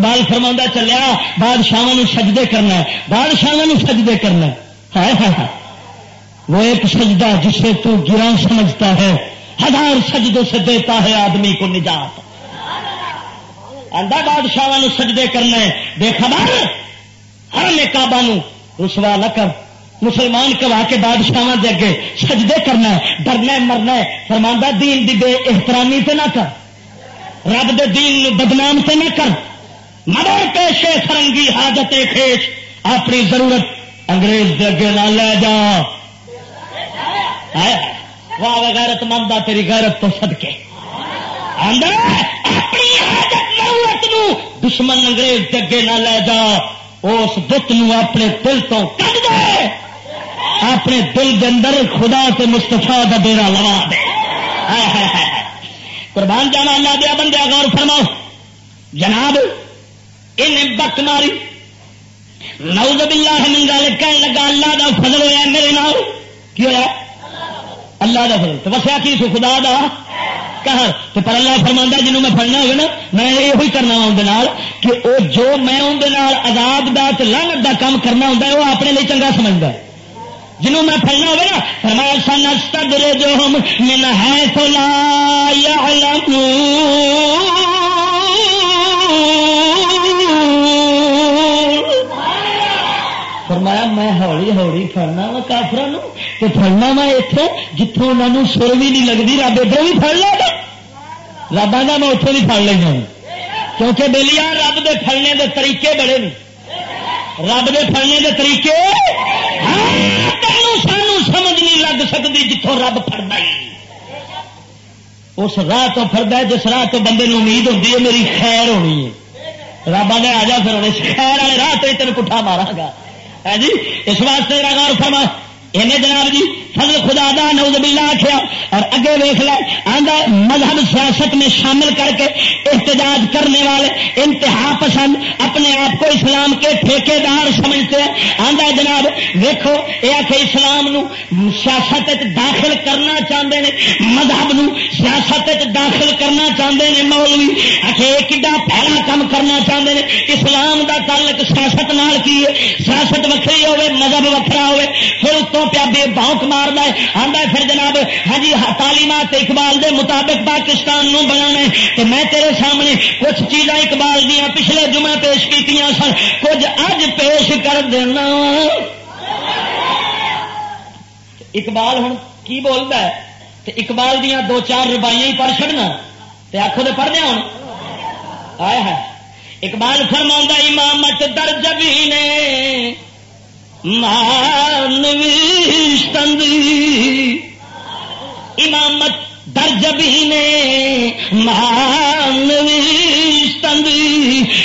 اقبال فرما چلیا بادشاہ سجدے کرنا بادشاہ سجدے کرنا ہے۔ وہ ایک سجدہ جسے تو گرا سمجھتا ہے۔ ہزار سجدوں سے دیتا ہے آدمی کو نجات۔ آدھا بادشاہ سجدے کرنا بے خبر، ہر نے کعبہ رسوا نہ کر۔ مسلمان کوا کے بادشاہ دے اگے سجدے کرنا ہے۔ ڈرنا مرنا ہے۔ فرماندہ دین دی بے احترامی تے نہ کر۔ رب دے دین بدنام تے نہ کر۔ مدر پیشے فرنگی حاجت خیش، اپنی ضرورت انگریز دے اگے نہ لے جا۔ واہ غیرت مند تیری غیرت تو سدکے اپنی حاجت ضرورت نو دشمن انگریز کے اگے نہ لے جا۔ اس بت اپنے دل تو کٹ دے۔ اپنے دل کے اندر خدا کے مستفا کا ڈیرا لوا دے۔ قربان جانا اللہ دیا بندے غور فرماؤ۔ جناب ان بک ماری۔ نوز باللہ من گل کہنے لگا، اللہ دا فضل ہوا میرے نال۔ کی ہوا اللہ دا فضل۔ تو وسیا کی سو خدا دا؟ کہ ہاں، پر اللہ فرما جنہوں میں پڑھنا ہوگا نا، میں یہ کرنا اندر کہ وہ جو میں اندر عذاب دا لنگ دا کام کرنا ہوں وہ اپنے لیے چنگا سمجھتا ہے۔ جنہوں میں پڑھنا ہوگا نا، فرمایا سن استدر جو ہم من ہے تو لا فرمایا میں ہولی ہولی پڑنا وا کافر تو پڑنا وا اتوں جتوں انہوں سر بھی نہیں لگتی رب ادھر بھی پڑ لے رب آدھا میں اتوں بھی پڑ لینا کیونکہ بلیا رب دے پڑنے دے طریقے بڑے نے رب دے پڑنے دے طریقے سانو سمجھ نہیں لگ سکتی جتوں رب پڑنا اس راہ تو فرد جس راہ تو بندے امید ہوتی ہے میری خیر ہونی ہے رب آدھے آ جا پھر خیر والے راہ تو تین پٹھا مارا گا ہاں جی؟ اس واسطے غور فرما جناب جی فضل خدا دا نوز باللہ آخیا اور اگے ویخ لے آدھا مذہب سیاست میں شامل کر کے احتجاج کرنے والے، انتہا پسند، اپنے آپ کو اسلام کے ٹھیکے دار سمجھتے ہیں۔ آدھا جناب ویکو یہ آ کے اسلام نو سیاست داخل کرنا چاہتے ہیں مذہب نو سیاست داخل کرنا چاہتے ہیں مولوی۔ آخر کڈا پہلا کام کرنا چاہتے ہیں اسلام دا تعلق سیاست نال کی ہے؟ سیاست وکری ہوے مذہب وکرا ہوے پھر اتوں پیا بے بہت مارنا ہے؟ آدھا پھر جناب ہاں جی تعلیمات اقبال دے مطابق پاکستان نو بنا تو میں تیرے سامنے کچھ چیزاں اقبال دیا پچھلے جمعے پیش کی سن۔ کچھ اج پیش کر دینا۔ اقبال ہوں کی بولتا ہے؟ تو اقبال دیا دو چار روبائیاں ہی پڑھ چڑنا آخو تو پڑھ دیا ہوں آیا ہے اقبال فرما امامت درج بھی نے امامت درج بھی نے مانوی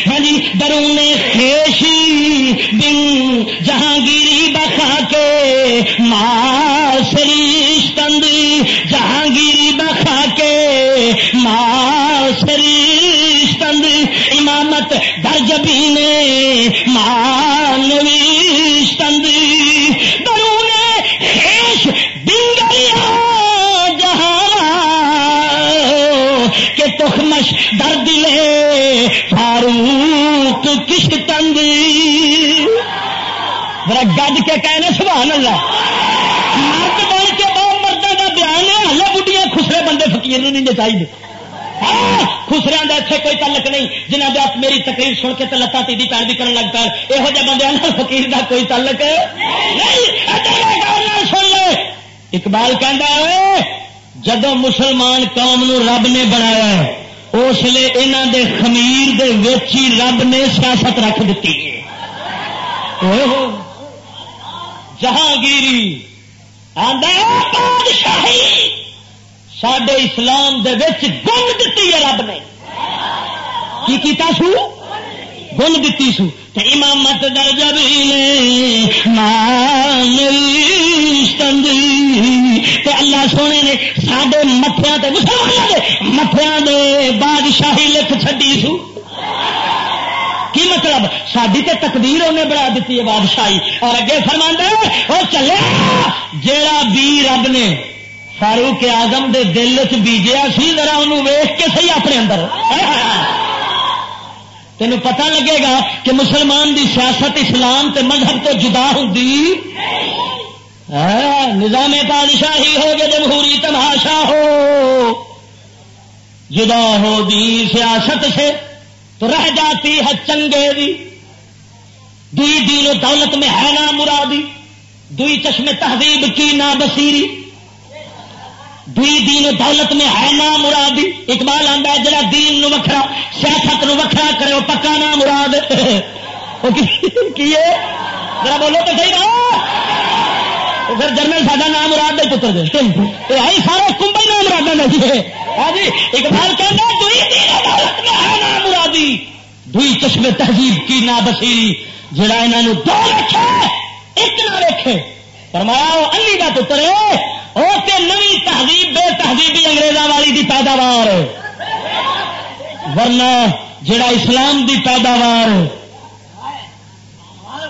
ہاں جی درون خیشی بن جہانگیری بخا کے ماسری تند جہانگیری بخا کے ماسری تند امامت درج بھی نے مانوی لے، فاروق کش تنگ۔ میرا گج کے کہنے سبحان اللہ مرد بن کے بہت مردوں کا بیان ہے ہلے بڑھیا خسرے بندے فکیر نہیں چاہیے ہاں، خسرے کا اتنے کوئی تعلق نہیں جنہ دے میری تقریر سن کے تو لتا تیدی پیر بھی کرن لگ پا یہو جہ بندے فقیر کا کوئی تعلق نہیں۔ سن لے۔ اقبال کہ جدو مسلمان قوم نو رب نے بنایا اس لیے یہاں دے خمیر دے ہی رب نے سیاست رکھ دیتی ہے۔ جہانگیری۔ بادشاہی! سڈے اسلام دے وچ دیتی ہے رب نے۔ کی کیتا سو؟ گن دیتی سو۔ تو امامت درجہ بھی نے مان اللہ سونے نے سڈے متیا متیا دے۔ بادشاہی لکھ چڈی سو۔ کی مطلب؟ ساری تے تقدیر انہیں بنا دیتی ہے بادشاہی۔ اور اگے فرما وہ چلے جیڑا بی رب نے فاروق آزم دے دل چ بیجیا سی، ذرا انہوں ویخ کے صحیح اپنے اندر۔ تین پتا لگے گا کہ مسلمان دی سیاست اسلام تے مذہب تو جدا ہوں نظام بادشاہی ہو گئے جمہوری تماشا ہو، جدا ہو دی سیاست سے تو رہ جاتی ہے چنگے دی۔ دوئی دین و دولت میں ہے نا مرادی، دوئی چشم تہذیب کی نا بصیری دوئی دین و دولت میں ہے نا مرادی اقبال آتا ہے، جڑا دین نو وکھرا، سیاست نو وکھرا کرے وہ پکا نا مراد. ذرا بولو تو صحیح رہو پھر جنرل ساڈا نام مراد دے پتر دے آئی سارا کمبل نام مراد دے جی. ہاں جی اقبال کہنا دوئی دین و دولت میں ہے نا مرادی دوئی چشم تہذیب کی نا بصیری جڑا انہوں دو رکھے، ایک نہ رکھے. فرمایا وہ انی کا پتر ہے وہ نوی تہذیب، بے تہذیبی انگریزوں والی دی پیداوار۔ ورنہ جڑا اسلام دی پیداوار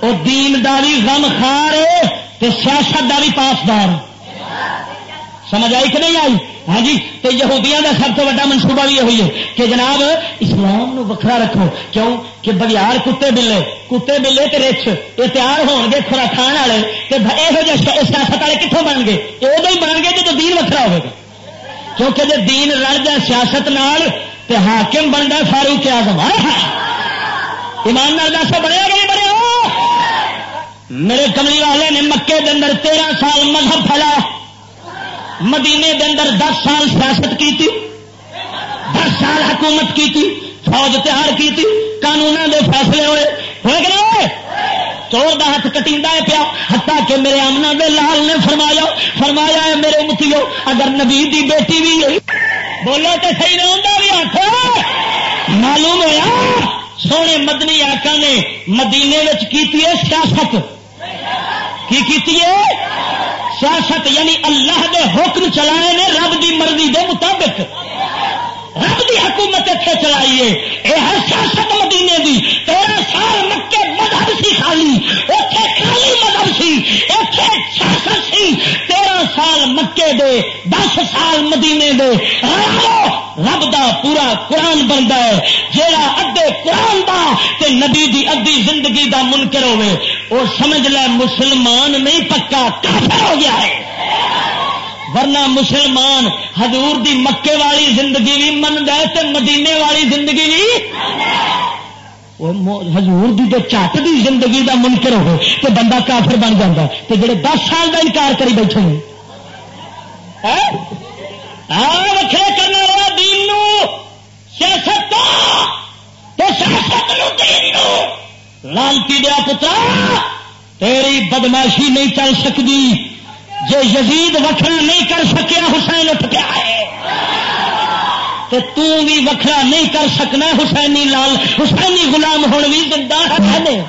وہ دین کا بھی غم خار سیاست کا بھی پاسدار۔ سمجھ آئی کہ نہیں آئی؟ ہاں جی تو یہودیاں کا سب تو وا منصوبہ بھی یہ ہے کہ جناب، اسلام نو وکھرا رکھو۔ کیوں؟ کہ بگیار کتے بلے۔ کتے بلے تو رچ یہ تیار ہو گے خورا کھان والے یہو جہ سیاست والے کتوں بن گے؟ یہ ادو ہی بن گے جب دین وکھرا ہوگا کیونکہ جب دین رل جائے سیاست نال تو حاکم بنتا فاروق آزم ایمان نال دس بڑے گئے، بڑے میرے کملی والے نے مکے کے اندر تیرہ سال مذہب پھیلا۔ مدینے دے اندر دس سال سیاست کی تھی دس سال حکومت کی تھی فوج تیار کی تھی قانون دے فیصلے ہوئے۔ ہوئے کہ نہیں چور دا ہاتھ کٹی پیا ہتا کہ میرے امنا دے لال نے فرمایا فرمایا ہے میرے متیو اگر نبی دی بیٹی بھی ہوئی بولو تو صحیح نہ ہوتا بھی آخو معلوم ہوا سونے مدنی آقا نے مدینے کی سیاست۔ کی کیتی ہے؟ سیاست یعنی اللہ دے حکم چلانے نے رب دی مرضی دے مطابق۔ رب دی حکومت اتنے چلائیے یہ ہر سیاست مدینے دی، تیرہ سال مکے مذہب سی خالی اتنے خالی مذہب سی اتنے سیاست سی۔ تیرہ سال مکے دے، دس سال مدینے دے۔ رب دا پورا قرآن بنتا ہے۔ جہاں ادے قرآن دا، تے نبی دی ادی زندگی دا منکر ہوے وہ سمجھ لے، مسلمان نہیں پکا، کافر ہو گیا ہے۔ ورنہ مسلمان حضور دی مکے والی زندگی بھی من دے مدینے والی زندگی بھی حضور دی جو چٹ دی زندگی دا منکر ہو تو بندہ کافر بن جاتا تو جڑے دس سال کا انکار کری بیٹھے ہاں؟ ہاں، وکھرے کرنے والا دین سیاست تو سیاست لالتی دیا پترا، تیری بدماشی نہیں چل سکتی۔ جو یزید وکھرا نہیں کر سکیا حسین اٹھ گیا ہے تو بھی وکھرا نہیں کر سکنا حسینی لال۔ حسینی غلام ہوں بھی زندہ ہے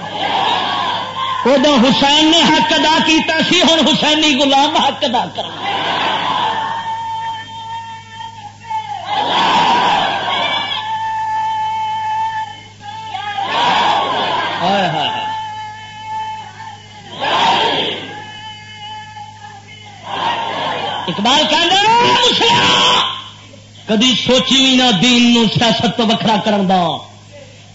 ادو حسین نے حق ادا کیتا سی، ہوں حسینی غلام حق ادا کر اقبال کدی سوچی بھی نہ دین نو سیاست تو وکھرا کرن دا۔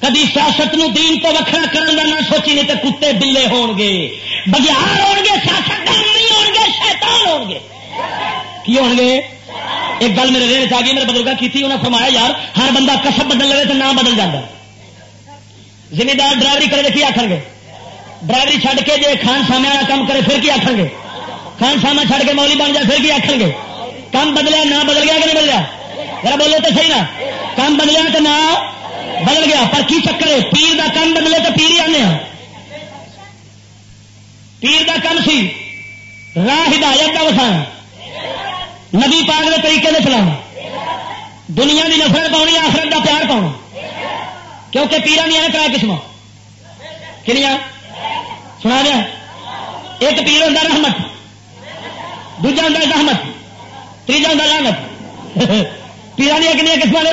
کدی سیاست نو دین تو وکھرا کرن دا نہ سوچی، نہیں تو کتے بلے ہون گے۔ بگیار ہون گے، سیاست نہیں ہون گے، شیطان ہون گے۔ کی ہون گے؟ ایک گل میرے ریڑھ آ گئی، میرے بزرگ کی تھی انہیں فرمایا، یار، ہر بندہ کسب بدل لے تو نام بدل جاتا زمیندار ڈرائیوری کرے کی آخر گے؟ ڈرائیوری چھڈ کے جی خان سامنے والا کام کرے، پھر کی آخر گے؟ ہاں خان ساما چھڑ کے مولی بن جائے، پھر کی آخر گے؟ کام بدلیا نہ بدل گیا کہ نہیں بدلیا؟ ذرا بولو تو صحیح نا۔ کام بدلیا تو نہ بدل گیا، پر کی چکر ہے؟ پیر دا کام بدلے تو پیر ہی آنے ہاں۔ پیر دا کام سی، راہ ہدایت کا وسانا نبی پاک کے طریقے سے چلانا دنیا کی نفرت پاؤنی آخرت کا پیار پاؤنا کیونکہ پیران دیا کرا قسم کنیا سنا دیا؟ ایک پیر ہوتا رحمت۔ دوجا ہوں زحمت تیجا ہوں لانت پیرا دیا کنیا قسم نے؟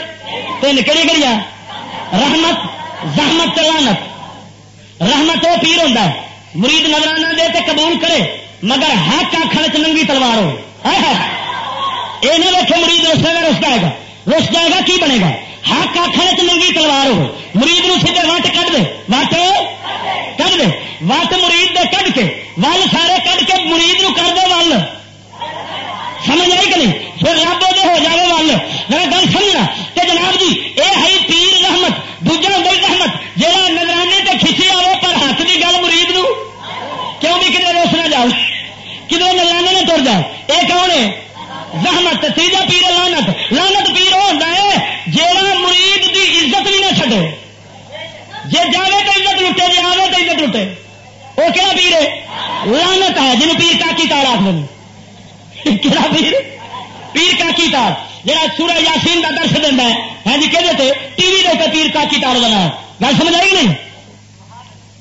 تین کہڑی کہڑی رحمت، زحمت لانت رحمت وہ پیر ہوتا ہے۔ مرید نظرانہ دے تے قبول کرے، مگر حق آخر چ ننگی تلوار ہو۔ یہ نہ دیکھے مرید رسے گا، رس جائے گا۔ رس جائے گا، کی بنے گا؟ حق آخر چ ننگی تلوار ہو۔ مرید نو سیدھے وٹ کٹ دے؟ وٹ؟ کٹ دے۔ وٹ مرید دے کٹ کے؟ ول سارے کٹ کے مرید نو کر دے ول سمجھ آئی کہ نہیں؟ پھر رب وہ ہو جائے ول میرا گل سمجھنا۔ کہ جناب جی یہ ہے پیر رحمت، دوجا ہوں رحمت جہاں نگرانی سے کھچی آئے پر ہاتھ کی گل مرید نو؟ کیوں بھی کدھر روس نہ جاؤ؟ کدھر نگرانے نے تر جاؤ؟ یہ کون ہے؟ رحمت۔ تیجا پیر لانت لانت پیر وہ ہوتا ہے جہاں مرید کی عزت بھی نہ چڈے جی جائے تو عزت لٹے جی آئے تو عزت لٹے۔ وہ کیا پیر ہے؟ لانت ہے جن پیر کا کی تار آخر کہڑا پیر؟ پیر کا کی تار جہاں سورج یاسین کا درس دینا ہے ہاں جی کہ ٹی وی دے پیر کا کی تار دینا گل سمجھ آئی نہیں؟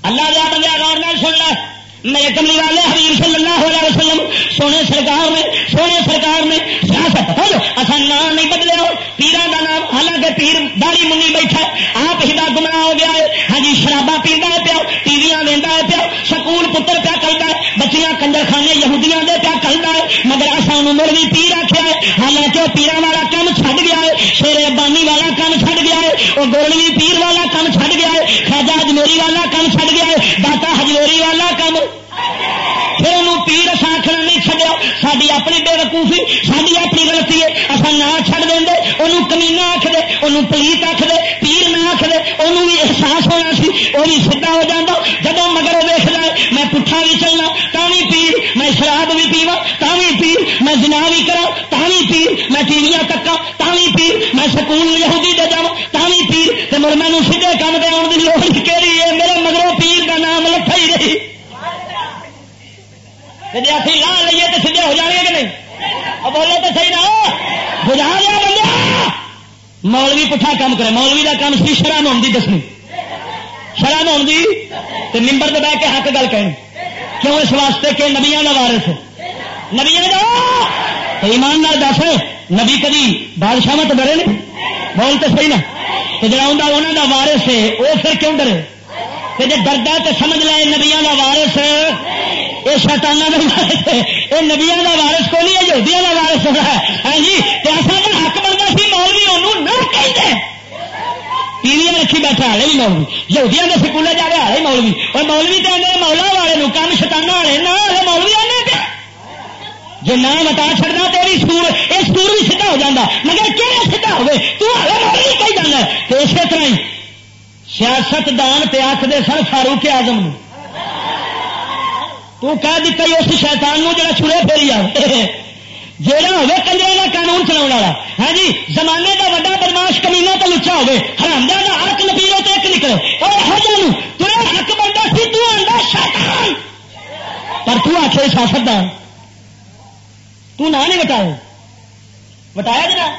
اللہ دیا بندہ غور نہ سن لے۔ میرے کملی والے حبیب صلی اللہ علیہ وسلم، سونے سرکار نے، سونے سرکار نے سیاست اصل نام نہیں بدلے ہو پیرا کا نام، حالانکہ پیر داڑی منی بیٹھا آپ ہی گمراہ ہو گیا ہے ہاں جی شرابا پیندا ہے پیا ٹی وی لینا ہے پیا، سکول پتر پیا کرتا ہے، بچیاں کنجر خانے یہودیاں دے پیا کرتا ہے، مگر اصا مڑ بھی پیر آخیا ہے، حالانکہ وہ پیرا والا کام چھڈ گیا ہے، شیر ابانی والا کام چھڈ گیا ہے، وہ گولوی پیر والا کام چھڈ گیا ہے خاجا ہجموری والا کام چھڈ گیا ہے، داتا ہجموری والا کام پھر انہوں پیر اصا آخر نہیں چڈیا ساری اپنی بے وقوفی ساری اپنی غلطی ہے اصا نہ چڑ دیں انہوں کمینا آخ دے انہوں پلیت آخ دے پیر نہ آخ دے انہوں بھی احساس ہونا سی وہ بھی سیدا ہو جاتا جب مگر وہ دیکھ میں پٹھا بھی چلنا تا بھی پیر میں شراب بھی پیوا تا بھی پیر میں جنا بھی کرا تا بھی پیر میں ٹیویاں تکا تا بھی پیر میں سکون یہودی دے جا تا بھی پیر تو مر مینو سیدھے کام دے آن کی لوڑ کہڑی ہے میرے مگروں پیر کا نام لکھا ہی رہی جی ابھی لا لیے تو سیدھے ہو جانے کہ نہیں؟ بولو تو صحیح نہ بجا لیا بندہ۔ مولوی پٹھا کام کرے، مولوی کا کام سی شرم آن کی دسنی۔ شرم آن کی تو نمبر دبا کے حق گل کہ کیوں اس واسطے کہ نبیا کا وارس نبیا کا ایمان نال دس، نبی کدی بادشاہ تو ڈرے نہیں؟ بول تو صحیح نا۔ تو جڑا انہوں کا وارس ہے وہ پھر کیوں ڈرے؟ جی ڈردا تو سمجھ لے نبیا کا وارس یہ شیتانہ کا وارس ہے یہ نبیا کا وارس کو نہیں ہے یہودیا کا وارس ہو رہا ہے؟ ہاں جی ایسا کا حق بنتا سی، مولوی انہوں نہ کہیں ٹی رکھی بیٹھا ہالے بھی مولوی۔ یہودیا کے سکولے جا رہے ہالے مولوی۔ اور مولوی تو آدھے مولا والے کام شتانہ والے نہ ہلے مولوی آنے پیا جی نہ مٹا چڑنا تو بھی سکول یہ سکول بھی سیدھا ہو جاتا مگر کہڑا سیدھا ہوے تو ہلے مولوی کہی جانا تو اسی طرح ہی سیاست دان پہ آخر سن فاروق آزم تو کہہ دیتا ہی اس شیطان نو جڑا چھڑے پھیری آئے جہاں ہوگا کنجرے کا قانون چلا والا۔ ہاں جی زمانے کا وا بدماش کمینا تو لچا ہوگی ہرامدہ کا حق نپیرو تو ایک نکلے۔ اور ہر جان تیرا حق بنتا سی، تو آدھا شیطان۔ پر تو آخے سیاست دان تو نہ نہیں بتایا بتایا جنا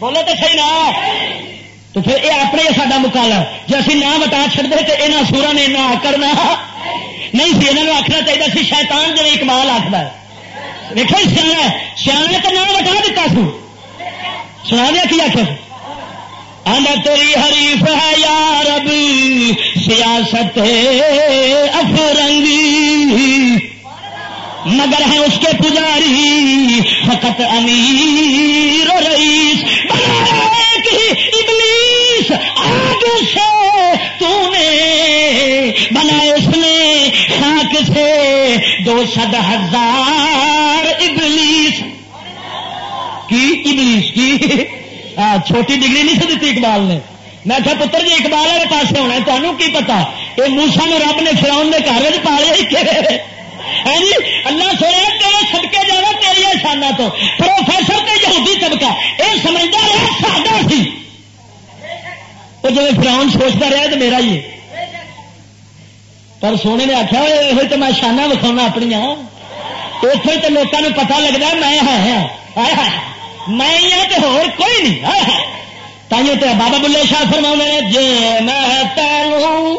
بولو تو صحیح نہ تو پھر یہ اپنے ساڈا مکالا جی اسی نہ بتا چڑتے تو یہاں سورا نے نہ کرنا نہیں سی یہ آخنا چاہیے سی شیطان جی اقبال آخر دیکھو سیاح سیاح تو نام بٹا دیتا سو سنا دیا کی آخر آدھا تیری حریف ہے یار اب سیاست افرنگی۔ مگر ہے اس کے پجاری، فقط امیر و رئیس۔ ابلیس سے تو نے بنا اس نے خاک سے دو سد ہزار ابلیس کی ابلیس کی؟ چھوٹی ڈگری نہیں سی دیتی اقبال نے۔ میں کہا، پتر جی اقبال والے پاس ہونا ہے تمہیں کی پتا یہ موسا نے رب نے فراؤن کے گھر پالے جی؟ اللہ سویا تیرے سدکے جانا تیریا شانہ تو۔ پروفیسر تے یہودی طبقہ یہ سمجھتا رہا ساڈا سی۔ وہ جب فراؤن سوچتا رہا تو میرا ہی پر سونے نے آخیا یہ تو میں شانہ وکھاؤنا اپنی اتنے تو لوگوں پتا لگتا میں ہے میں ہاں تو ہو کوئی نہیں تائیوں تو بابا بلے شاہ فرما نے جی میں تینوں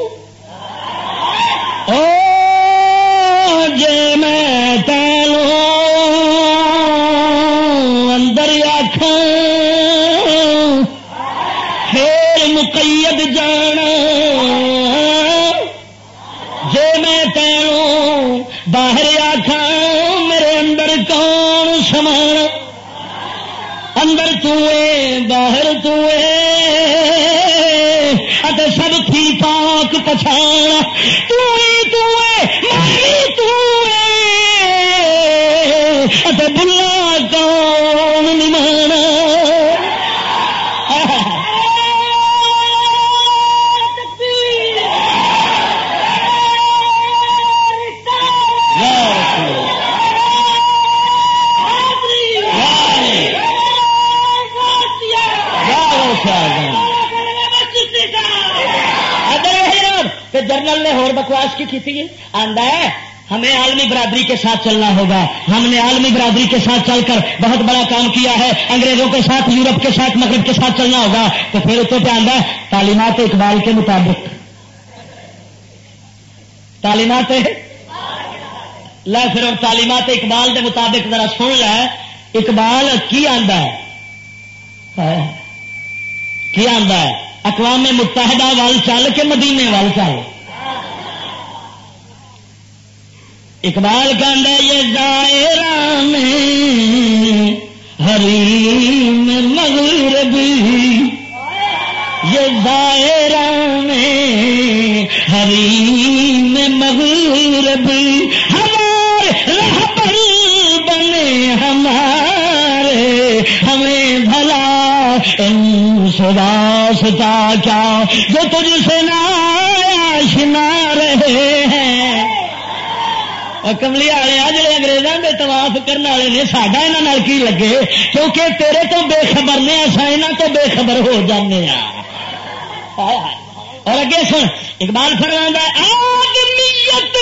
جے میں تینوں باہر سب تھی پاک پچھاڑ تو بلا کون نمانا۔ نے اور بکواس کی کی آندا ہے، ہمیں عالمی برادری کے ساتھ چلنا ہوگا۔ ہم نے عالمی برادری کے ساتھ چل کر بہت بڑا کام کیا ہے۔ انگریزوں کے ساتھ، یورپ کے ساتھ، مغرب کے ساتھ چلنا ہوگا۔ تو پھر اتنے پہ آندا ہے، تعلیمات اقبال کے مطابق۔ تعلیمات لا پھر تعلیمات اقبال کے مطابق ذرا سن لے۔ اقبال کی آندا ہے۔ کی آندا ہے؟ اقوام متحدہ وال چل کے مدینے وال چل۔ اقبال کہہ یہ دائران حریم مغربی، یہ دائران حریم مغربی، ہمارے رہبر بنے، ہمارے، ہمیں بھلا، ان سدا کیا؟ جو تجھ سے کملی والے آ جڑے اگریزوں کے تواف کرنے والے نے، ساڈا یہاں کی لگے؟ کیونکہ تیرے تو بے خبر نے اصا یہاں تو بے خبر ہو جانے اور اگے سن، اقبال فرما آدمیت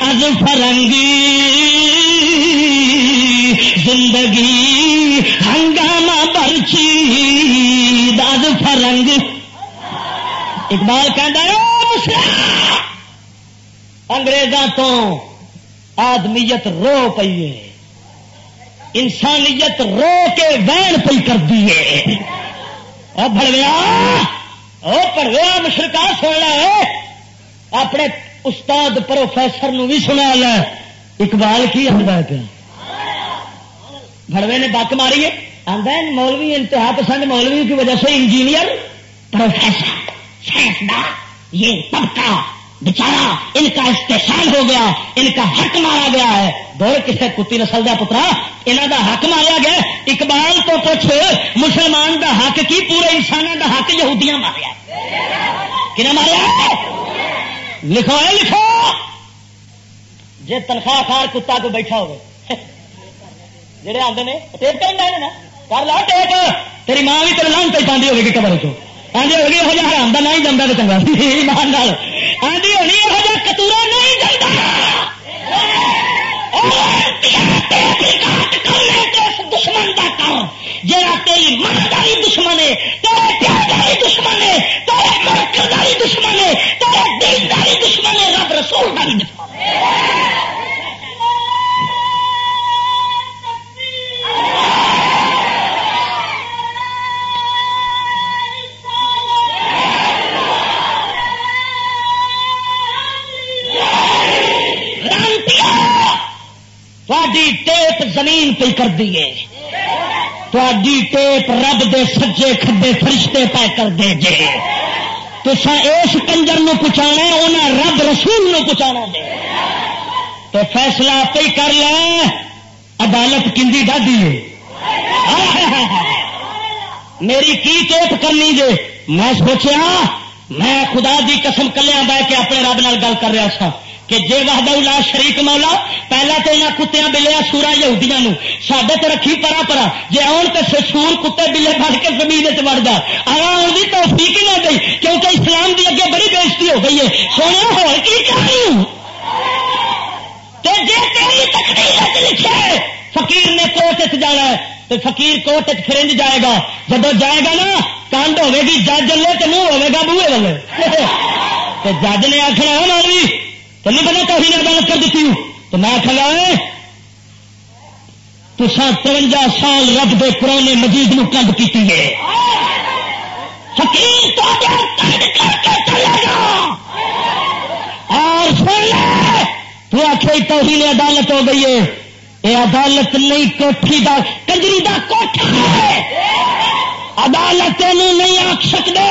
از فرنگی زندگی ہنگامہ برچی از فرنگ اقبال کہ انگریزوں تو آدمیت رو پیے انسانیت رو کے وین پی کر دیے بڑویا وہ پڑویا مشرقہ سن لے۔ اپنے استاد پروفیسر نو بھی سنا لے۔ اقبال کی آتا پیا بڑوے نے بک ماری ہے۔ آدھا مولوی انتہا پسند مولوی کی وجہ سے انجینئر، پروفیسر۔ یہ طبقہ بچارا ان کا استحصال ہو گیا، ان کا حق مارا گیا ہے۔ دور کسی کتی نسل کا پترا یہاں دا حق مارا گیا اقبال تو پوچھ، مسلمان دا حق کی پورے انسانوں دا حق یہودیاں ماریا کن ماریا لکھو ہے لکھو۔ جی تنخواہ خار کتا کو بیٹھا ہو جڑے آتے ہیں ٹیپ کر کر لو ٹیپ تیری ماں بھی تیرے لان پہ پاندی ہوگی کمرے چ آدھی ہوگی یہ حرام کا نہیں جمتا تو چنگا ایمان آدھی ہونی یہ کتورا نہیں جمتا دشمن کا کام جا تیری ماں کا بھی دشمن ہے تیرے پیار کا بھی دشمن ہے تیرے ملک کا بھی دشمن ہے تیرے دل کا بھی دشمن ہے رب رسول کا بھی دشمن ہے تھی ٹیپ زمین پہ کر دیے تھی ٹیپ رب دے سجے کھبے فرشتے پہ کر دے جے تو اس کنجر نو پچا انہیں رب رسول نو پچا دے تو فیصلہ آپ ہی کر لے، عدالت کھی ڈاڈی میری کی ٹیپ کرنی جے؟ میں سوچیا، میں خدا دی قسم کلیا بہ کے اپنے رب نال گل کر رہا سا کہ جے وحدہ لا شریک مولا، پہلا تو یہاں کتیا بلیا سورا یہودیاں سڈے تو رکھی پرا پرا جی آن تو سور کتے بلے بڑھ کے زمین چڑ جا۔ آیا آن کی توفیق نہ گئی کیونکہ اسلام کی اگے بڑی بےزتی ہو گئی ہے۔ سونے ہو کی تیری تقریر لکھے فقیر نے کوٹ جانا ہے تو فقیر کوٹ فرنج جائے گا۔ جب جائے گا نا، کانڈ ہوے گی، جج لے تو منہ ہوے گا بوے والے۔ جج نے آخر ہے مولوی تو نہیں پتا تو عدالت کر دیتی ہوں تو میں آخا تو ترنجا سال رب دے پرانے مجید نو کنڈ کی فقیر تو کر کے چلے گا اور سن لے، تو آخر توہین عدالت ہو گئی ہے۔ یہ عدالت نہیں، کوٹھی دا کجری دا کوٹھا ہے۔ عدالت نہیں آخ سکتے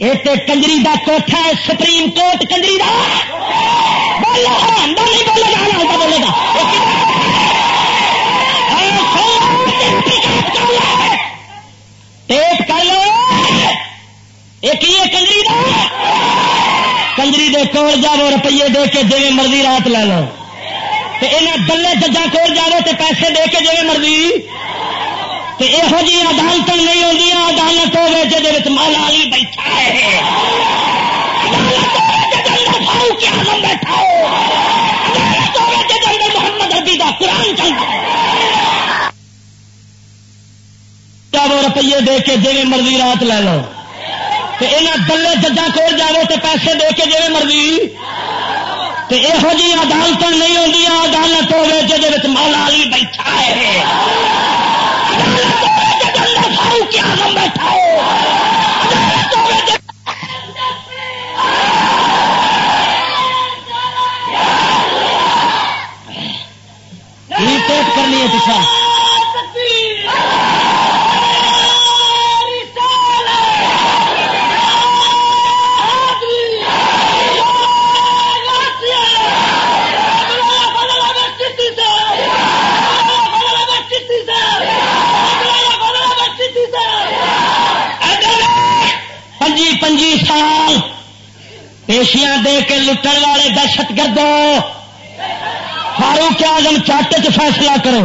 یہ کنجری دا کوٹھا ہے، سپریم کورٹ کنجری دا۔ بولو ہاں، نہیں بولے گا ہاں، بولے گا۔ ہاں، ٹیپ کر لو۔ ایک ہی کنجری دا۔ کنجری دے کول جاو روپیے دے کے جی مرضی رات لے لو۔ یہاں دلے ججا کول جاو تو پیسے دے کے جی مرضی۔ یہو جی عدالت نہیں آدی عدالت ہوے جہد مالا علی بیٹھا ہے۔ بیٹھا محمد ربی کا قرآن چلتا وہ روپیے دے کے جی مرضی رات لے لو؟ یہاں دلے ججا کول جاو تو پیسے دے کے جی مرضی؟ یہو جی عدالت نہیں آدی عدالت ہوے جہد مولا علی بیٹھا ہے۔ کرنی ہے پیچھا۔ پنجی سال پیشیاں دے کے لٹن والے دہشت گردوں فاروق آزم چاٹے چ فیصلہ کرے۔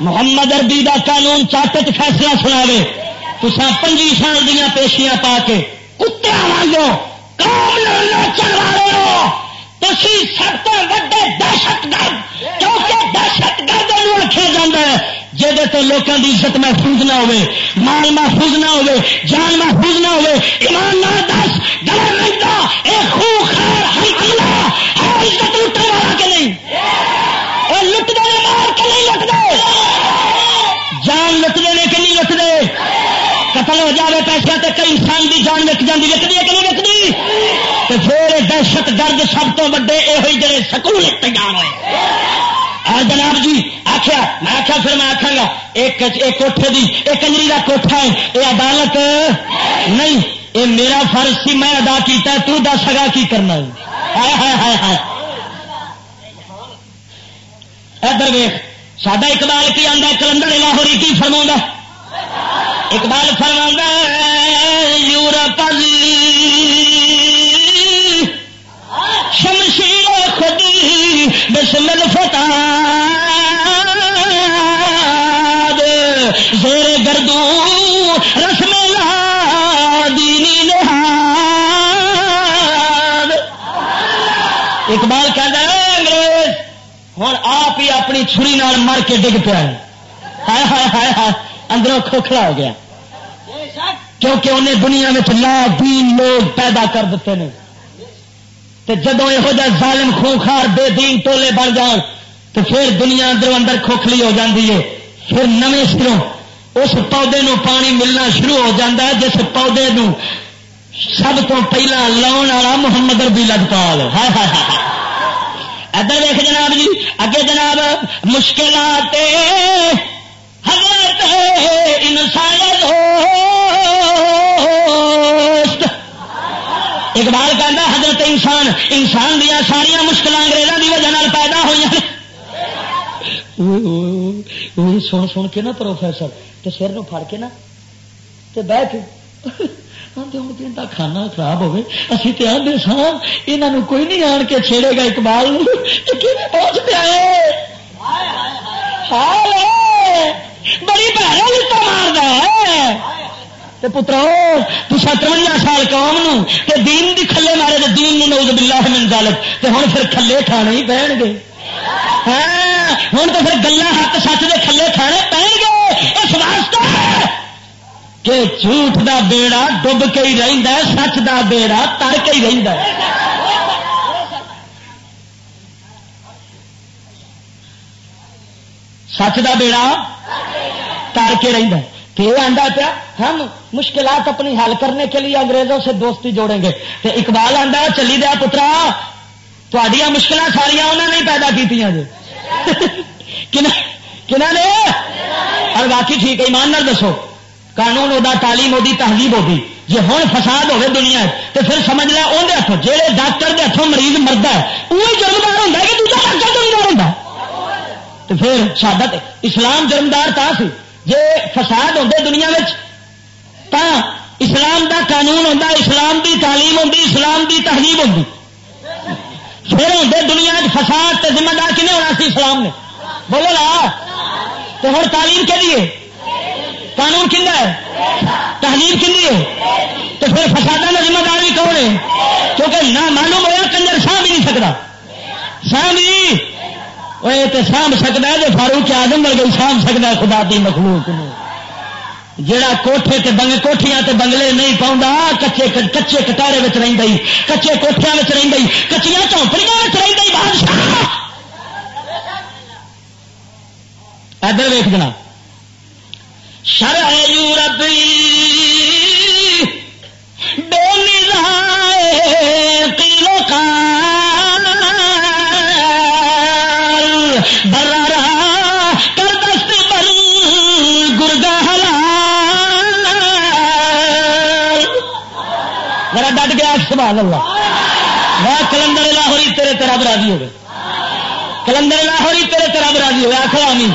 محمد اربی کا قانون چاٹے چ فیصلہ سنا تسا پنجی سال دیا پیشیاں پا کے کتے والو قوم چل رہے ہو تھی سب تو وڈے دہشت گرد کیونکہ دہشت گرد آخیا جا ہے۔ جہے تو لوگوں کی عزت محفوظ نہ ہوئے، مال محفوظ نہ ہوئے، جان محفوظ نہ ہوئے۔ ایمان نہ دس گورنمنٹ کا یہ خوب خیر حملہ ہے عزت لٹنے والا کہ نہیں؟ وہ لٹ دے مار کے نہیں لٹ دے جان لٹ دے کہ نہیں لٹ دے قتل ہو جائے پیسے تو کئی انسان کی جان وک جاتی وکتی ہے کہ نہیں وکتی تو پھر دہشت گرد سب تو وڈے یہ جڑے سکول تیار ہوئے۔ اور جناب جی آخیا میں آخیا پھر میں آخا گا، ایک کوٹھے دی، ایک کنجری کا کوٹھا ہے یہ عدالت؟ نہیں یہ میرا فرض سی، میں ادا کیتا ہے، تو دس سگا کی کرنا ہائے ادھر ویخ سڈا اقبال کی آدھا کلندر لاہوری کی فرما اقبال فرما یورپ شمشیر خودی بسم الفتاد زیر گردو، رسم دینی لحاد اقبال کہہ انگریز ہوں آپ ہی اپنی چھری نال مر کے ڈگ پیا ہائے ہائے ہائے ہائے، اندروں کھوکھلا ہو گیا۔ کیونکہ انہیں دنیا میں لا دین لوگ پیدا کر دیتے ہیں جدو یہ ظالم خوخار بے دین ٹولے بن جان تو پھر دنیا اندر اندر کھوکھلی ہو جاتی ہے۔ پھر نویں سروں اس پودے نو پانی ملنا شروع ہو جاتا ہے، جس پودے نو سب تو پہلا لاؤن والا محمد ربی لگپال ہائے ہائے ہائے ادھر دیکھ جناب جی اگے جناب، مشکلات حضرت انسان اقبال کہہ حضرت انسان انسان دیا ساریا مشکل انگریزوں کی وجہ پیدا ہوئی سن سن کے نا پروفیسر تو سر نو پڑ کے نا بہ کے ہوں کھانا خراب ہوگی اسی تو آدھے سا یہاں کوئی نہیں آن کے چھیڑے گا اقبال پہنچ پیا بڑی بہن لتا ہے پترو تسا ترونجا سال قوم تے دین دی کھلے مارے تے دین نوز باللہ من ذالک۔ تے ہن پھر کھلے کھانے ہی پہن گے۔ ہاں ہن تو پھر گلا حق سچ دے کھلے کھانے پہن گے۔ اس واسطے کہ جھوٹ دا بیڑا ڈب کے ہی رہندا ہے، سچ دا بیڑا تر کے ہی رہندا ہے۔ سچ دا بیڑا تر کے رہندا ہے۔ کہ یہ آندا پیا؟ ہم مشکلات اپنی حل کرنے کے لیے انگریزوں سے دوستی جوڑیں گے۔ تو اقبال آندا چلی دیا پترا تھوڑیاں مشکل ساریا انہوں نے پیدا کی جی۔ نے؟ اور باقی ٹھیک ہے، ایمان نال دسو۔ قانون وہ تعلیم وہ تہذیب ہوگی جی ہوں فساد ہوے دنیا تو پھر سمجھ لیا اندر ہاتھوں جہے ڈاکٹر کے ہاتھوں مریض مرد ہے وہی جرمدار ہوتا ہے کہ دوسرا ڈاکٹر جرمدار ہوتا تو پھر شہادت اسلام جرمدار تا سی۔ جی فساد ہوتے دنیا تا اسلام دا قانون ہوتا اسلام دی تعلیم ہوتی اسلام دی تہذیب ہوتی پھر ہوتے دنیا فساد تے ذمہ دار کھنے ہونا سی اسلام نے؟ بولو نا تو ہوں تعلیم کے لیے؟ قانون کھن ہے؟ تہذیب کھن ہے؟ تو پھر فسادہ کا ذمہ دار بھی کون ہے؟ کیونکہ نہ معلوم ہوا کنجر سام بھی نہیں سکتا۔ سام بھی وہ تو سانب سکتا ہے جو فاروق آدم ورگے سانب سکتا ہے، خدا کی مخلوق جڑا کوٹھے تے بنگ، کوٹھیاں تے بنگلے نہیں پاؤں کچے کچے کٹارے رہی کچے کوٹھیا رہی کچیاں چونپڑیاں رہی بادشاہ! ادھر ویخ دینا شرح یورپ ذرا اللہ۔ وہ کلندر لاہوری تیرے تیرا برادری ہوگی کلندر لاہوری تیرے تیرا برادری ہوگا۔ آخر آمین۔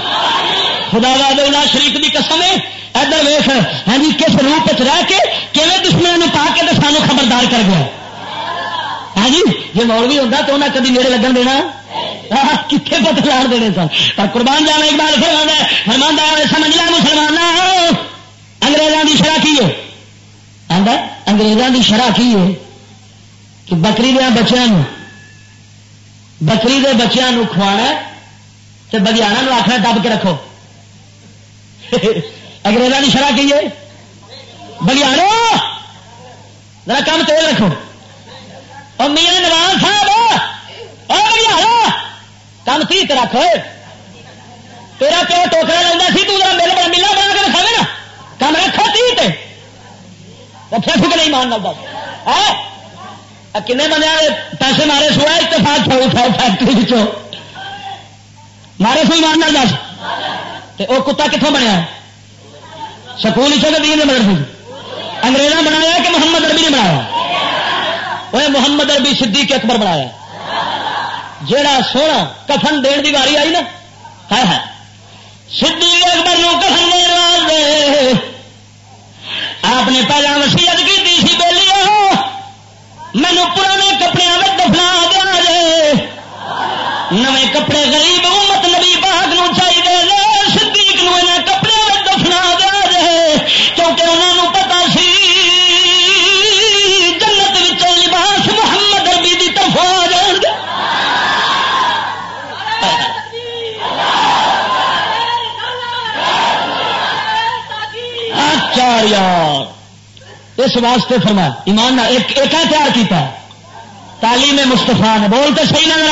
خدا والا شریف کی قسم ہے۔ ادھر ویخ ہاں جی کس روپ رہ کے کیونیں دشمنوں پا کے تو سانو خبردار کر گیا۔ ہاں جی جی مولوی ہوتا تو انہیں کبھی میرے لگن دینا؟ کتنے پتہ لان دینے سن؟ پر قربان جانا ایک بار فرما فرما سمجھ لیا مسلمان انگریزوں کی شرح کی ہے؟ انگریزوں کی شرح کی ہے؟ کہ بکری دیا بچوں بکری دے بچوں کھوانا تو بگیانا آخر دب کے رکھو۔ اگریزا کی شرح کی ہے بگیارو ذرا کم تیل رکھو۔ اور میاں نواز صاحب اور بگیارو کم تیت رکھو تیرا پیو ٹوکرا لینا سی، تو مل بڑا ملا بنا کے رکھا نا۔ کم رکھو تیت۔ رکھا ٹھیک نہیں مان لگتا کن بندے پیسے مارے سوا اتفاق فیکٹری مارے سو مان دس۔ وہ کتا کتوں بنیا؟ سکول دین مدرسے انگریزا بنایا کہ محمد اربی نے بنایا؟ وہ محمد اربی صدیق اکبر بنایا۔ جہا سونا کفن دین کی واری آئی نا ہے صدیق اکبر نو کفن دے آپ نے پہلے وسیعت کی سی مینو پرانے کپڑے میں دفنا دیا جائے نئے کپڑے غریب ہو اس واسطے فرما ایمان ایک تیار کیتا ہے۔ تعلیم مستفا نے بولتے صحیح نظر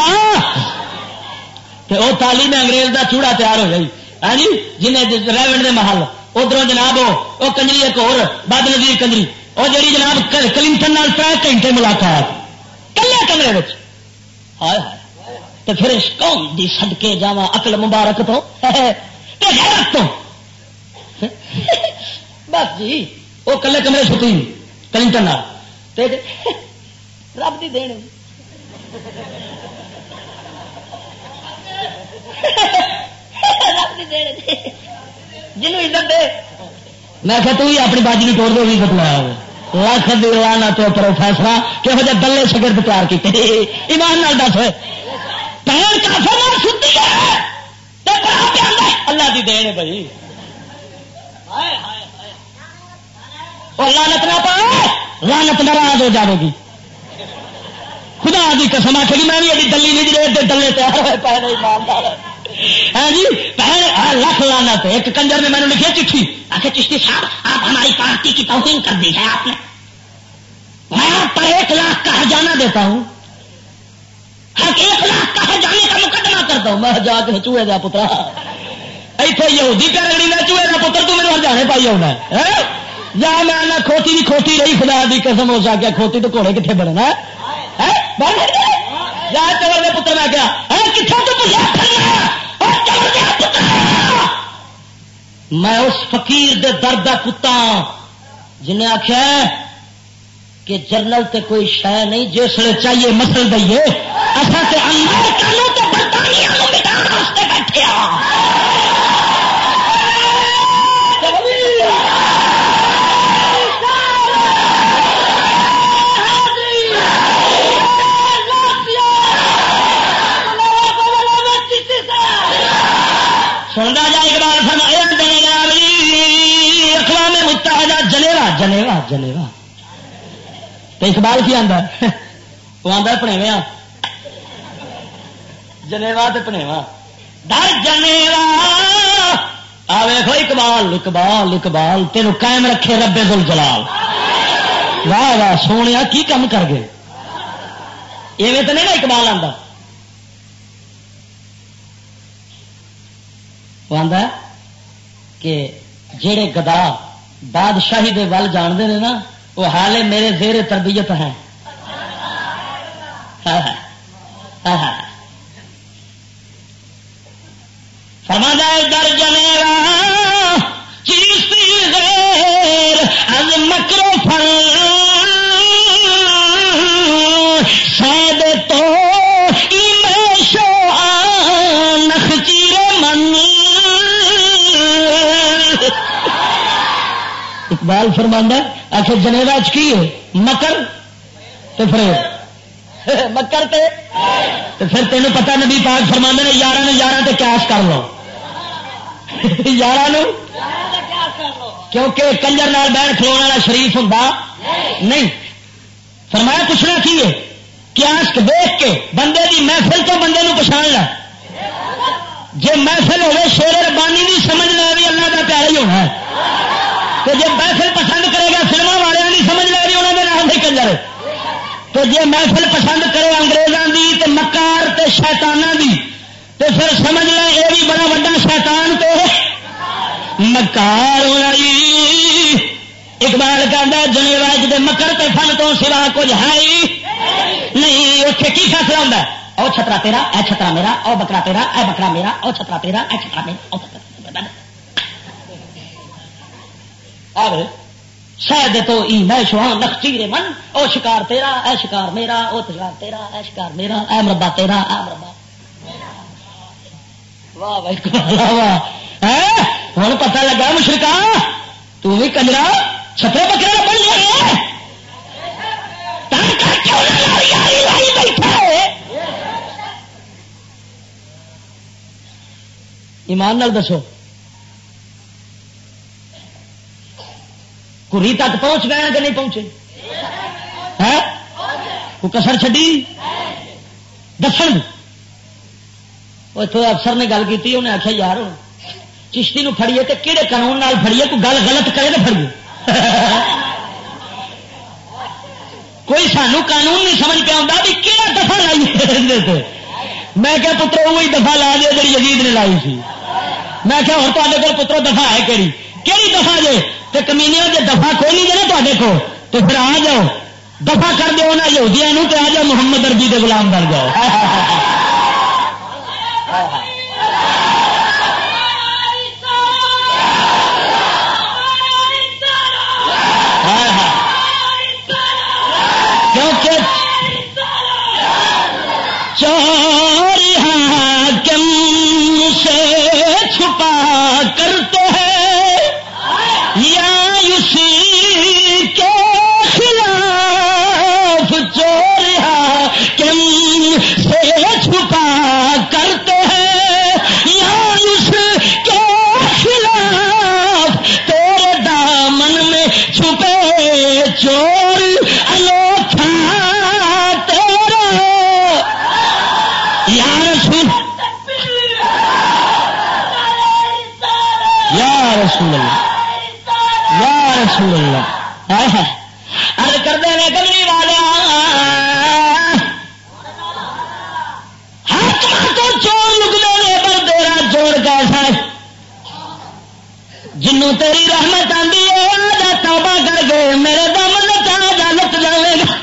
کہ وہ تعلیم انگریز دا چوڑا تیار ہو گئی۔ ہاں جی جنہیں ریونڈ دے محل ادھر جناب ہو وہ کنجری ایک اور، بد نظیر کنجری۔ وہ جی جناب کلنٹن تر گھنٹے ملاقات۔ کلے کمرے ہائے تو پھر اس قوم دی سدکے جا اکل مبارک تو۔ غیرت تو۔ بس جی۔ وہ کلے کمرے ستی کلنٹن رب کی دین جنو عزت دے میں کہ تو ہی اپنی باجی نہیں توڑ دو عزت لایا لاکھ لانا تو پروفیسر کہہو جہ دلے شگرد تیار کیتے۔ ایمان نال دس ہوئے۔ پہن کافر ستی ہے۔ اللہ کی دین بھائی۔ لانت نہ پا لانت ناراض ہو جائے گی۔ خدا کی قسم آخے گی، میں بھی ابھی دلی نہیں جی دلے تیار ہوئے پہ نہیں ماندار ہاں جی ہاں لکھ لانا تو ایک کنجر نے میں نے لکھا چٹھی۔ آخر چشتی صاحب، آپ ہماری پارٹی کی توہین کر دی ہے آپ نے۔ میں آپ پر ایک لاکھ کا ہرجانہ دیتا ہوں۔ ہر ایک لاکھ کا ہرجانے کا مقدمہ کرتا ہوں۔ میں جا کے چوہے جا پترا۔ اتنے یہودی پیرگڑی میں چوہے کا پتر، تو میرے جانے پائی آنا جا میں کھوتی بھی کھوتی رہی، خدا دی قسم، ہو سکیا کھوتی تو گھوڑے کتنے بڑھنا جا چور کے پتر میں کیا میں اس فقیر دے درد کا کتا ہاں، جنہیں آخیا کہ جرنل تے کوئی شہ نہیں، جس ویل چاہیے مسل دئیے۔ اصل سے برطانیہ بیٹھے ہاں۔ سنتا جا اقبال فرمایا جنگا اقوام متحدہ جنیوا جنیوا جنیوا تو اقبال کی آتا وہ آتا پنےوا جنیوا تو پنےوا در جنیوا آ ویخو اقبال اقبال اقبال تین قائم رکھے ربے دل جلال واہ واہ سونے کی کم کر گئے؟ ایویں تو نہیں نا اقبال آتا آتا کہ جہے گدا بادشاہی دے ول جانتے ہیں نا وہ حالے میرے زیر تربیت ہیں فرما در اقبال فرمانا آخر جنیوا کی ہے؟ مکر تو پھر مکر تے؟ تو پھر تین پتا نبی پاک فرما نے یار نے یار تے کیاس کر لو۔ یار کیونکہ کنجر نال بہن کھلو والا شریف ہوں نہیں۔ فرمایا، پوچھنا کی ہے؟ کیاس دیکھ کے بندے دی محفل تو بندے نو پچھان لا جی محفل ہوئے شیر ربانی بھی سمجھنا بھی اللہ کا پیارا ہی ہونا ہے۔ تو جی محفل پسند کرے گا فلموں والے نہیں سمجھ لے رہی انہوں نے نام نہیں کنجر تو جی محفل پسند کرے انگریزوں کی تو مکار تے شیتانہ دی تو پھر سمجھ لیں یہ بھی بڑا وا شیتان تو مکار اقبال کہہ جنی راج کے مکر تے فن تو سوا کچھ ہے نہیں۔ اتنے کی فیصلہ ہوتا ہے؟ او چھترا تیرا، اے چھترا میرا او بکرا تیرا، اے بکرا میرا او چھترا تیرا اے چھترا میرا او چھترا شاید تو ای میں شوہاں نخچیر من، او شکار تیرا، اے شکار میرا، او شکار تیرا، اے شکار میرا، اے مربا تیرا، اے مربا واہ بھائی، واہ ہوں پتا لگا مشرقہ تو بھی کنجرا چھپے بکرے بن جائے۔ ایمان نال دسو۔ کری تک پہنچ گئے کہ نہیں پہنچے؟ کو کسر چڈی دس افسر نے گل کی انہیں آخیا یار، چشتی فڑیے تو کہڑے قانون فڑیے کوئی گل غلط کرے تو فڑیے کوئی سانو قانون نہیں سمجھ پہ آتا بھی کہڑا دفاع لائی میں کیا پتر وہی دفاع لا دیا جی یزید نے لائی سی۔ میں کیا ہوں تے پترو دفاع ہے کہڑی کہڑی دفاع جے؟ تو کمینیا جی دفاع کوئی نہیں نا تے کو تو پھر آ جاؤ۔ دفاع کر دو نہ یہودیا تو آ جاؤ محمد اربی کے گلام بن جاؤ۔ کیونکہ چور حاکم سے چھپا کرتے ہیں ارد کر دے کملی والا ہاتھ تو چور لک دے پر تیرا چور کیسا ہے؟ جدو تیری رحمت آتی ہے توبہ کر کے میرے دم نچا جا، لٹ جائے گا۔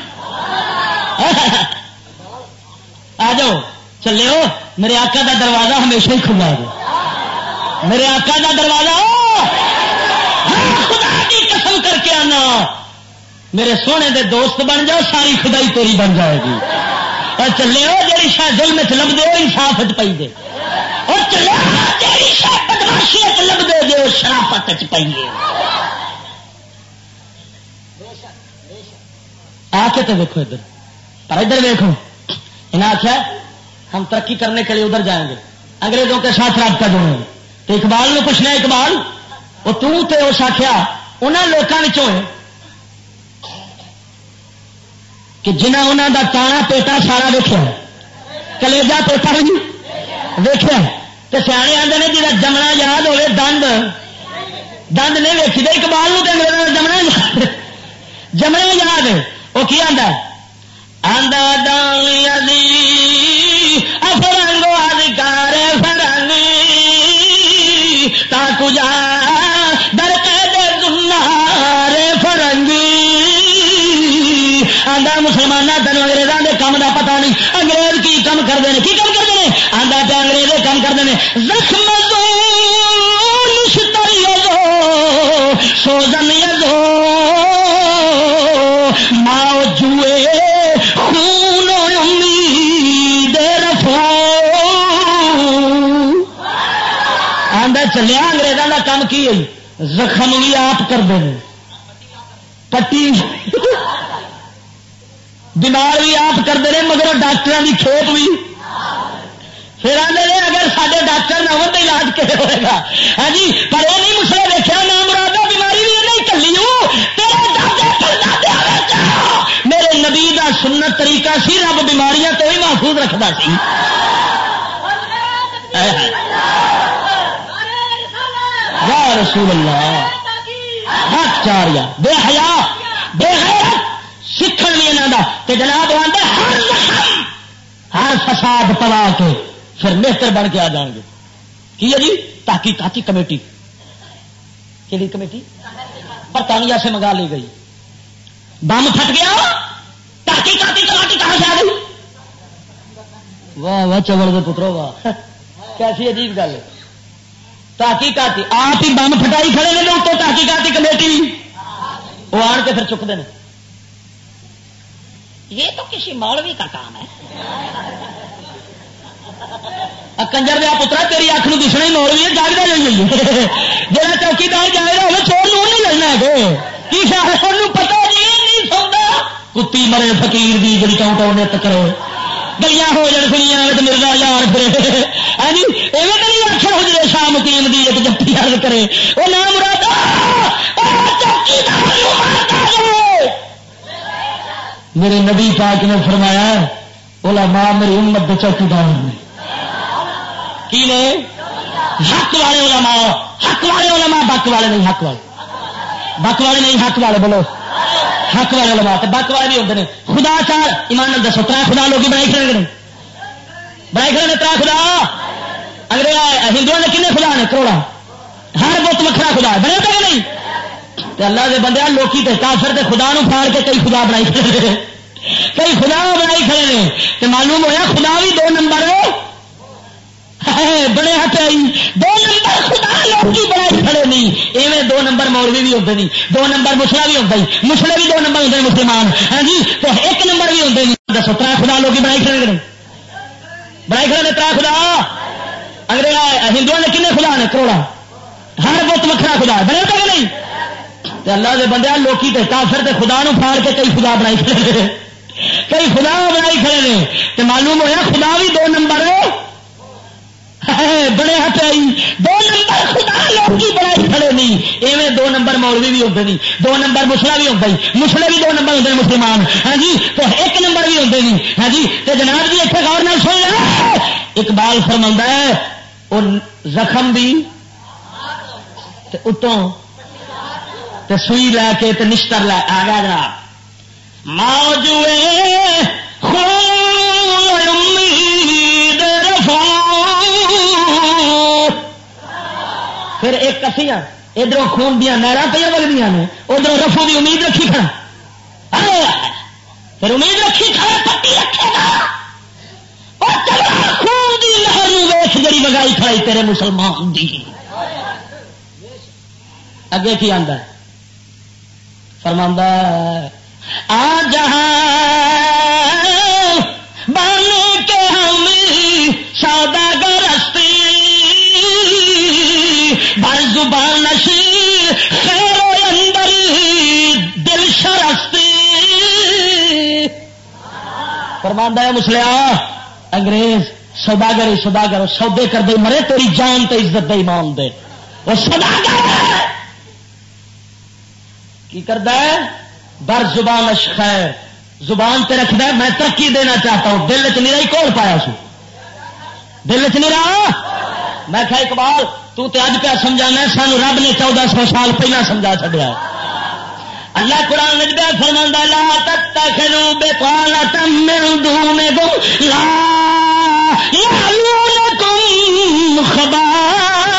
آ جاؤ، چلے ہو، میرے آقا دا دروازہ ہمیشہ ہی کھلا ہے میرے آقا دا دروازہ ہاں، ہاں، میرے سونے دے دوست بن جاؤ ساری خدائی تیری بن جائے گی۔ اور چلے ہو جی شاید دل میں چلب دے انصاف پی دے۔ اور چلے جی بدماشی لب دے جو شرافت پی گے آ کے تو دیکھو ادھر۔ پر ادھر دیکھو انہیں آخیا ہم ترقی کرنے کے لیے ادھر جائیں گے۔ انگریزوں کے ساتھ رابطہ جوڑیں گے۔ تو اقبال نے پوچھنا اقبال وہ تے اس آخیا انہوں لوگوں کہ جنہ انہوں دا تانا پیٹا سارا ویکیا کلیجا پیٹا بھی ویکیا تو سیانے آتے ہیں جا جمنا یاد ہوئے دند دند نہیں ویکھی تو اقبال جمنا جمنا یاد وہ کی آتا آدھا ڈال افرنگو ادھکار فرنگ تا کجا آدھا مسلمان تین اگریزوں کے کام کا پتا نہیں۔ انگریز کی کام کرتے ہیں کی کام کرتے ہیں آدھا پہ انگریز کام کرتے ہیں زخم سوزن یزو ماؤ جوئے، خون امید رفو آدھا چلیا انگریزوں کا کام کی ہے؟ زخم بھی آپ کرتے ہیں پٹی بیمار بھی آپ کرتے ہیں مگر ڈاکٹر کی کھیت بھی۔ پھر آدھے اگر سارے ڈاکٹر نہ ہو تو علاج کیسے ہوئے گا؟ ہاں جی پر یہ نہیں مسئلہ دیکھا نہ مراد بیماری بھی نہیں کلی میرے نبی کا سنت طریقہ سی، رب بیماریاں تو ہی محفوظ رکھتا سی۔ یا رسول اللہ چار یا بے حیا، بے حیرت سکھ بھی یہاں کہ جناب آتا ہر ہر فساد پوا کے پھر بہتر بن کے آ جان گے۔ کی ہے جی؟ تحقیقاتی کمیٹی۔ کہڑی کمیٹی؟ برطانیہ سے منگا لی گئی۔ بم پھٹ گیا۔ تحقیقاتی کمیٹی کہاں سے آ گئی؟ واہ واہ چوڑ دے پترو، واہ۔ کیسی عجیب گل۔ ہے تحقیقاتی آپ ہی بم پٹائی کھڑے نے تو تحقیقاتی کمیٹی۔ وہ آن کے پھر چکتے ہیں۔ یہ تو کسی مولوی کا کام ہے۔ کنجر دیا پترا، تیری اکھ دسنا ہی مولوی ہے، جاگتا جائیے جا چوکیدار جائے گا وہ چور نہیں لڑنا ہے۔ کی خیال پتا نہیں سوتا کتی مرے فکیر دی جی چونٹوں نے کرو۔ گلیاں ہو جان سنیا مرزا یار پھر۔ ہاں جی ایویں تو نہیں آخر ہو جائے شام مقیم دی ایک جفی حل کرے۔ وہ نام مراد میرے نبی پاک نے فرمایا بولا ماں میری امت دے چوکیدار نے کی نے؟ حق والے علماء حق والے علماء بک والے نہیں، حق والے۔ بک والے نہیں، حق والے بولو۔ حق والے لما بک والے بھی ہوتے ہیں خدا چار، ایمان دسو تر خدا لوگ بنائی کھڑے گے بنائی کھڑے تر خدا۔ اگلے ہندو نے کنے خدا نے؟ کروڑا ہر بت وکرا خدا بنے تو نہیں؟ اللہ کے بندے لوکی تے کافر تے خدا نو پھاڑ کے کئی خدا بنائی کھڑے کئی خدا بنائی کھڑے نے۔ معلوم ہوا خدا بھی دو نمبر بڑے ہٹ آئی۔ دو نمبر خدا لوگ بڑے کھڑے نہیں ایویں دو نمبر مولوی بھی ہوتے نہیں دو نمبر مسلا بھی ہوتا مسلے بھی دو نمبر ہوتے مسلمان۔ ہاں جی تو ایک نمبر بھی ہوتے نہیں دسو، ترا خدا لوگ بڑائی کھڑے نہیں بڑائی کھڑے نے ترا خدا۔ اگلے ہندو نے کنے خدا نے؟ کروڑا۔ ہر بت وکرا خدا بنے تو نہیں؟ اللہ دے بندے لوکی تے کافر تے خدا نو پھاڑ کے کئی خدا بنائی کھڑے کئی خدا بنائی کھڑے نے۔ تو معلوم ہوا خدا بھی دو نمبر بڑے ہٹ آئی۔ دو نمبر خدا لوگ بڑائی کھڑے نہیں ایویں دو نمبر مولوی بھی ہوتے نہیں دو نمبر مسلا بھی ہوتا ہی مسلے بھی دو نمبر ہوتے ہیں مسلمان۔ ہاں جی تو ایک نمبر بھی ہوتے نہیں ہاں جی تو جناب جی اتنے غور نہ سویا اقبال فرما ہے وہ زخم بھی اتوں سوئی لے کے نشتر لے۔ آ گیا جناب۔ موجود پھر ایک کسیاں ادھر خون دیا نہرا پہ وگدیا نے ادھر رفو کی امید رکھی کھڑا۔ پھر امید رکھی کھڑا، پٹی رکھے گا۔ اور چلا خون دی لہر ویخ جڑی وگائی کھڑائی تیرے مسلمان دی۔ اگے کی آدھا فرما آ جہاں بانو کے ہم سوداگر بر زبان نشی خیر و اندر دل شرستی۔ فرماندہ ہے مسلیا انگریز سوداگر سوداگر سودے کر دے مرے، تیری جان تو عزت دے ایمان دے۔ وہ سوداگر کی کرتا ہے؟ بر زبان خیر، زبان تے رکھد میں ترقی دینا چاہتا ہوں۔ دل چ ہی کون پایا سو؟ دل چ نیرا میں کہ اقبال، تو تے اج پہ سمجھانا سانو رب نے چودہ سو سال پہلے سمجھا چڑیا اللہ قرآن میں بیا لا تتخذوا بطانة من دونكم لا يعلونكم خبالا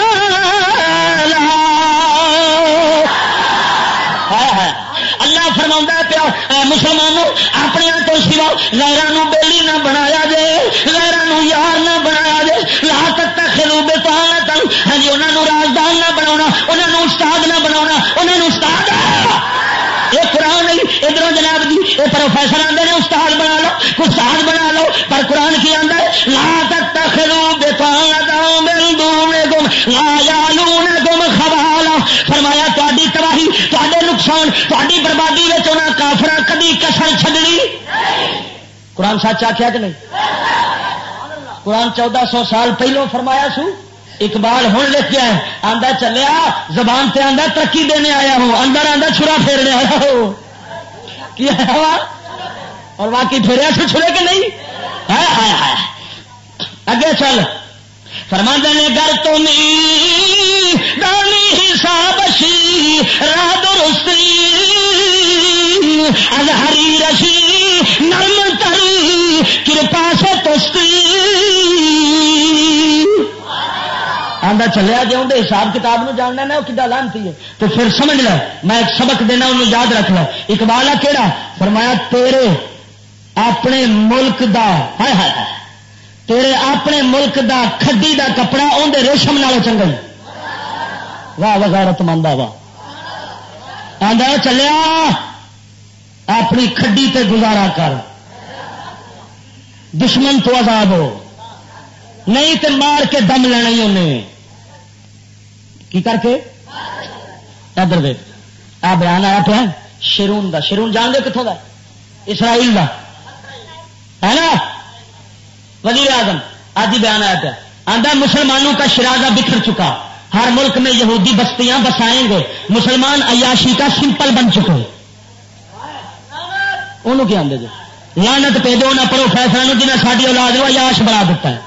فرما پیا مسلمانوں، اپنے تو سوا لہروں بےلی نہ بنایا جے لہروں یار نہ بنایا جے، لا تک خلو بے پانا تن ہاں جی انہوں رازدان نہ بنا انہوں استاد نہ بنا انہوں استاد یہ قرآن نہیں ادھر جناب جی یہ پروفیسر آتے ہیں استاد بنا لو، استاد بنا لو، پر قرآن کی آتا ہے، لا تک تخلو تاری بربادی میں کافر کدی کسر چڈنی قرآن سچ آخیا کہ نہیں؟ قرآن چودہ سو سال پہلو فرمایا سو، اقبال ہوں لکھ گیا آدھا چلیا، زبان سے آدھا ترقی دینے آیا ہوں، اندر آدھا چھڑا پھیرنے آیا ہو کی آیا اور باقی پھیریا سے چھڑے کہ نہیں؟ اگے چل۔ فرما نے، گر تو دانی آدھا چلیا جی اندر حساب کتاب نو جاننا نا وہ کدا لانتی ہے؟ تو پھر سمجھ لو میں ایک سبق دینا انہوں یاد رکھ لو اقبال ہے کہڑا فرمایا، تیرے اپنے ملک دا، ہائے ہائے تیرے اپنے ملک دا کھڈی دا کپڑا اندر ریشم نال چنگا واہ وغیرت ماندا، واہ۔ آدھا چلیا، اپنی کھڈی تے گزارا کر۔ دشمن تو آزاد ہو۔ نہیں تو مار کے دم لینا ہی انہیں۔ کی کر کے؟ ادھر دے آ بیان آیا پہ شرون دا۔ شرون جان دے کتوں کا اسرائیل دا۔ ہے نا؟ وزیر اعظم آدھی بیان آیا پہ آدھا مسلمانوں کا شرازہ بکھر چکا۔ ہر ملک میں یہودی بستیاں بسائیں گے۔ مسلمان عیاشی کا سمپل بن چکے۔ انہوں کیا آدھے جی؟ لانت پہ دو نہ پڑو فیصلہ جنہیں ساری اولاد وہ عیاش بنا دیتا ہے۔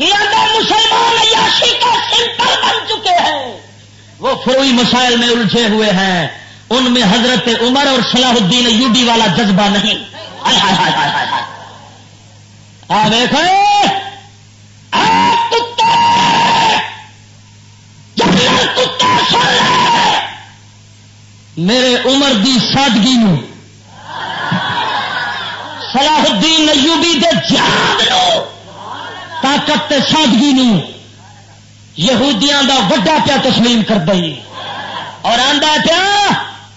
مسلمان عیاشی کا سمپل بن چکے ہیں، وہ فروئی مسائل میں الجھے ہوئے ہیں۔ ان میں حضرت عمر اور صلاح الدین یوبی والا جذبہ نہیں۔ دیکھو میرے عمر دی سادگی میں۔ صلاح الدین ایوبی دے جہاد نو۔ طاقت تے سادگی نو یہودیاں دا وڈا پیا تسلیم کر دئی۔ اور آندا پیا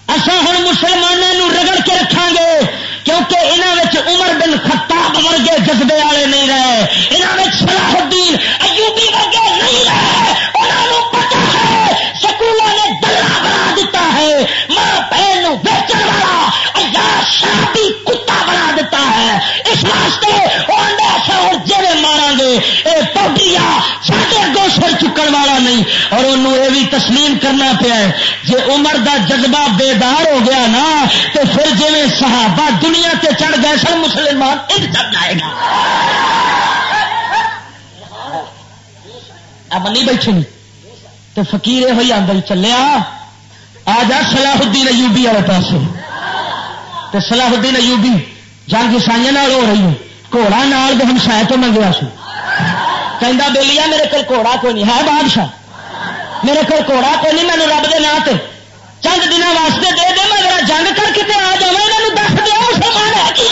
اصا ہوں مسلمانوں رگڑ کے رکھا گے، کیونکہ انہوں عمر بن خطاب ورگے جذبے والے نہیں رہے۔ انہوں صلاح الدین ایوبی ورگے نہیں رہے۔ انہوں پتا ہے، سکولوں نے دلہ بنا دیتا ہے۔ ماں بہن بیچن والا شرابی کتا بنا دیتا ہے۔ اس واسطے جی مارا سارے اگوں سر چکن والا نہیں۔ اور انہوں یہ بھی تسلیم کرنا پیا جی عمر دا جذبہ بیدار ہو گیا نا تو پھر جی صحابہ دنیا تے چڑھ گئے سر مسلمان ان چڑھ جائے گا۔ اب نہیں بیٹھے تو فکیر یہ ہوئی آدمی چلیا آ۔ جا سلاح الدین ایوبی والے پاس تو سلاح الدین ایوبی، جنگ عیسائی ہو رہی ہے۔ گھوڑا نال ہم تو منگیا سو کہہ بولیا میرے کو گھوڑا کوئی نہیں ہے بادشاہ میرے کو گھوڑا کوئی نہیں مینو رب دے نام چند دن واسطے دے دے میں میرا جنگ کر کے آ جا یہ دس دیا مسلمان ہے کی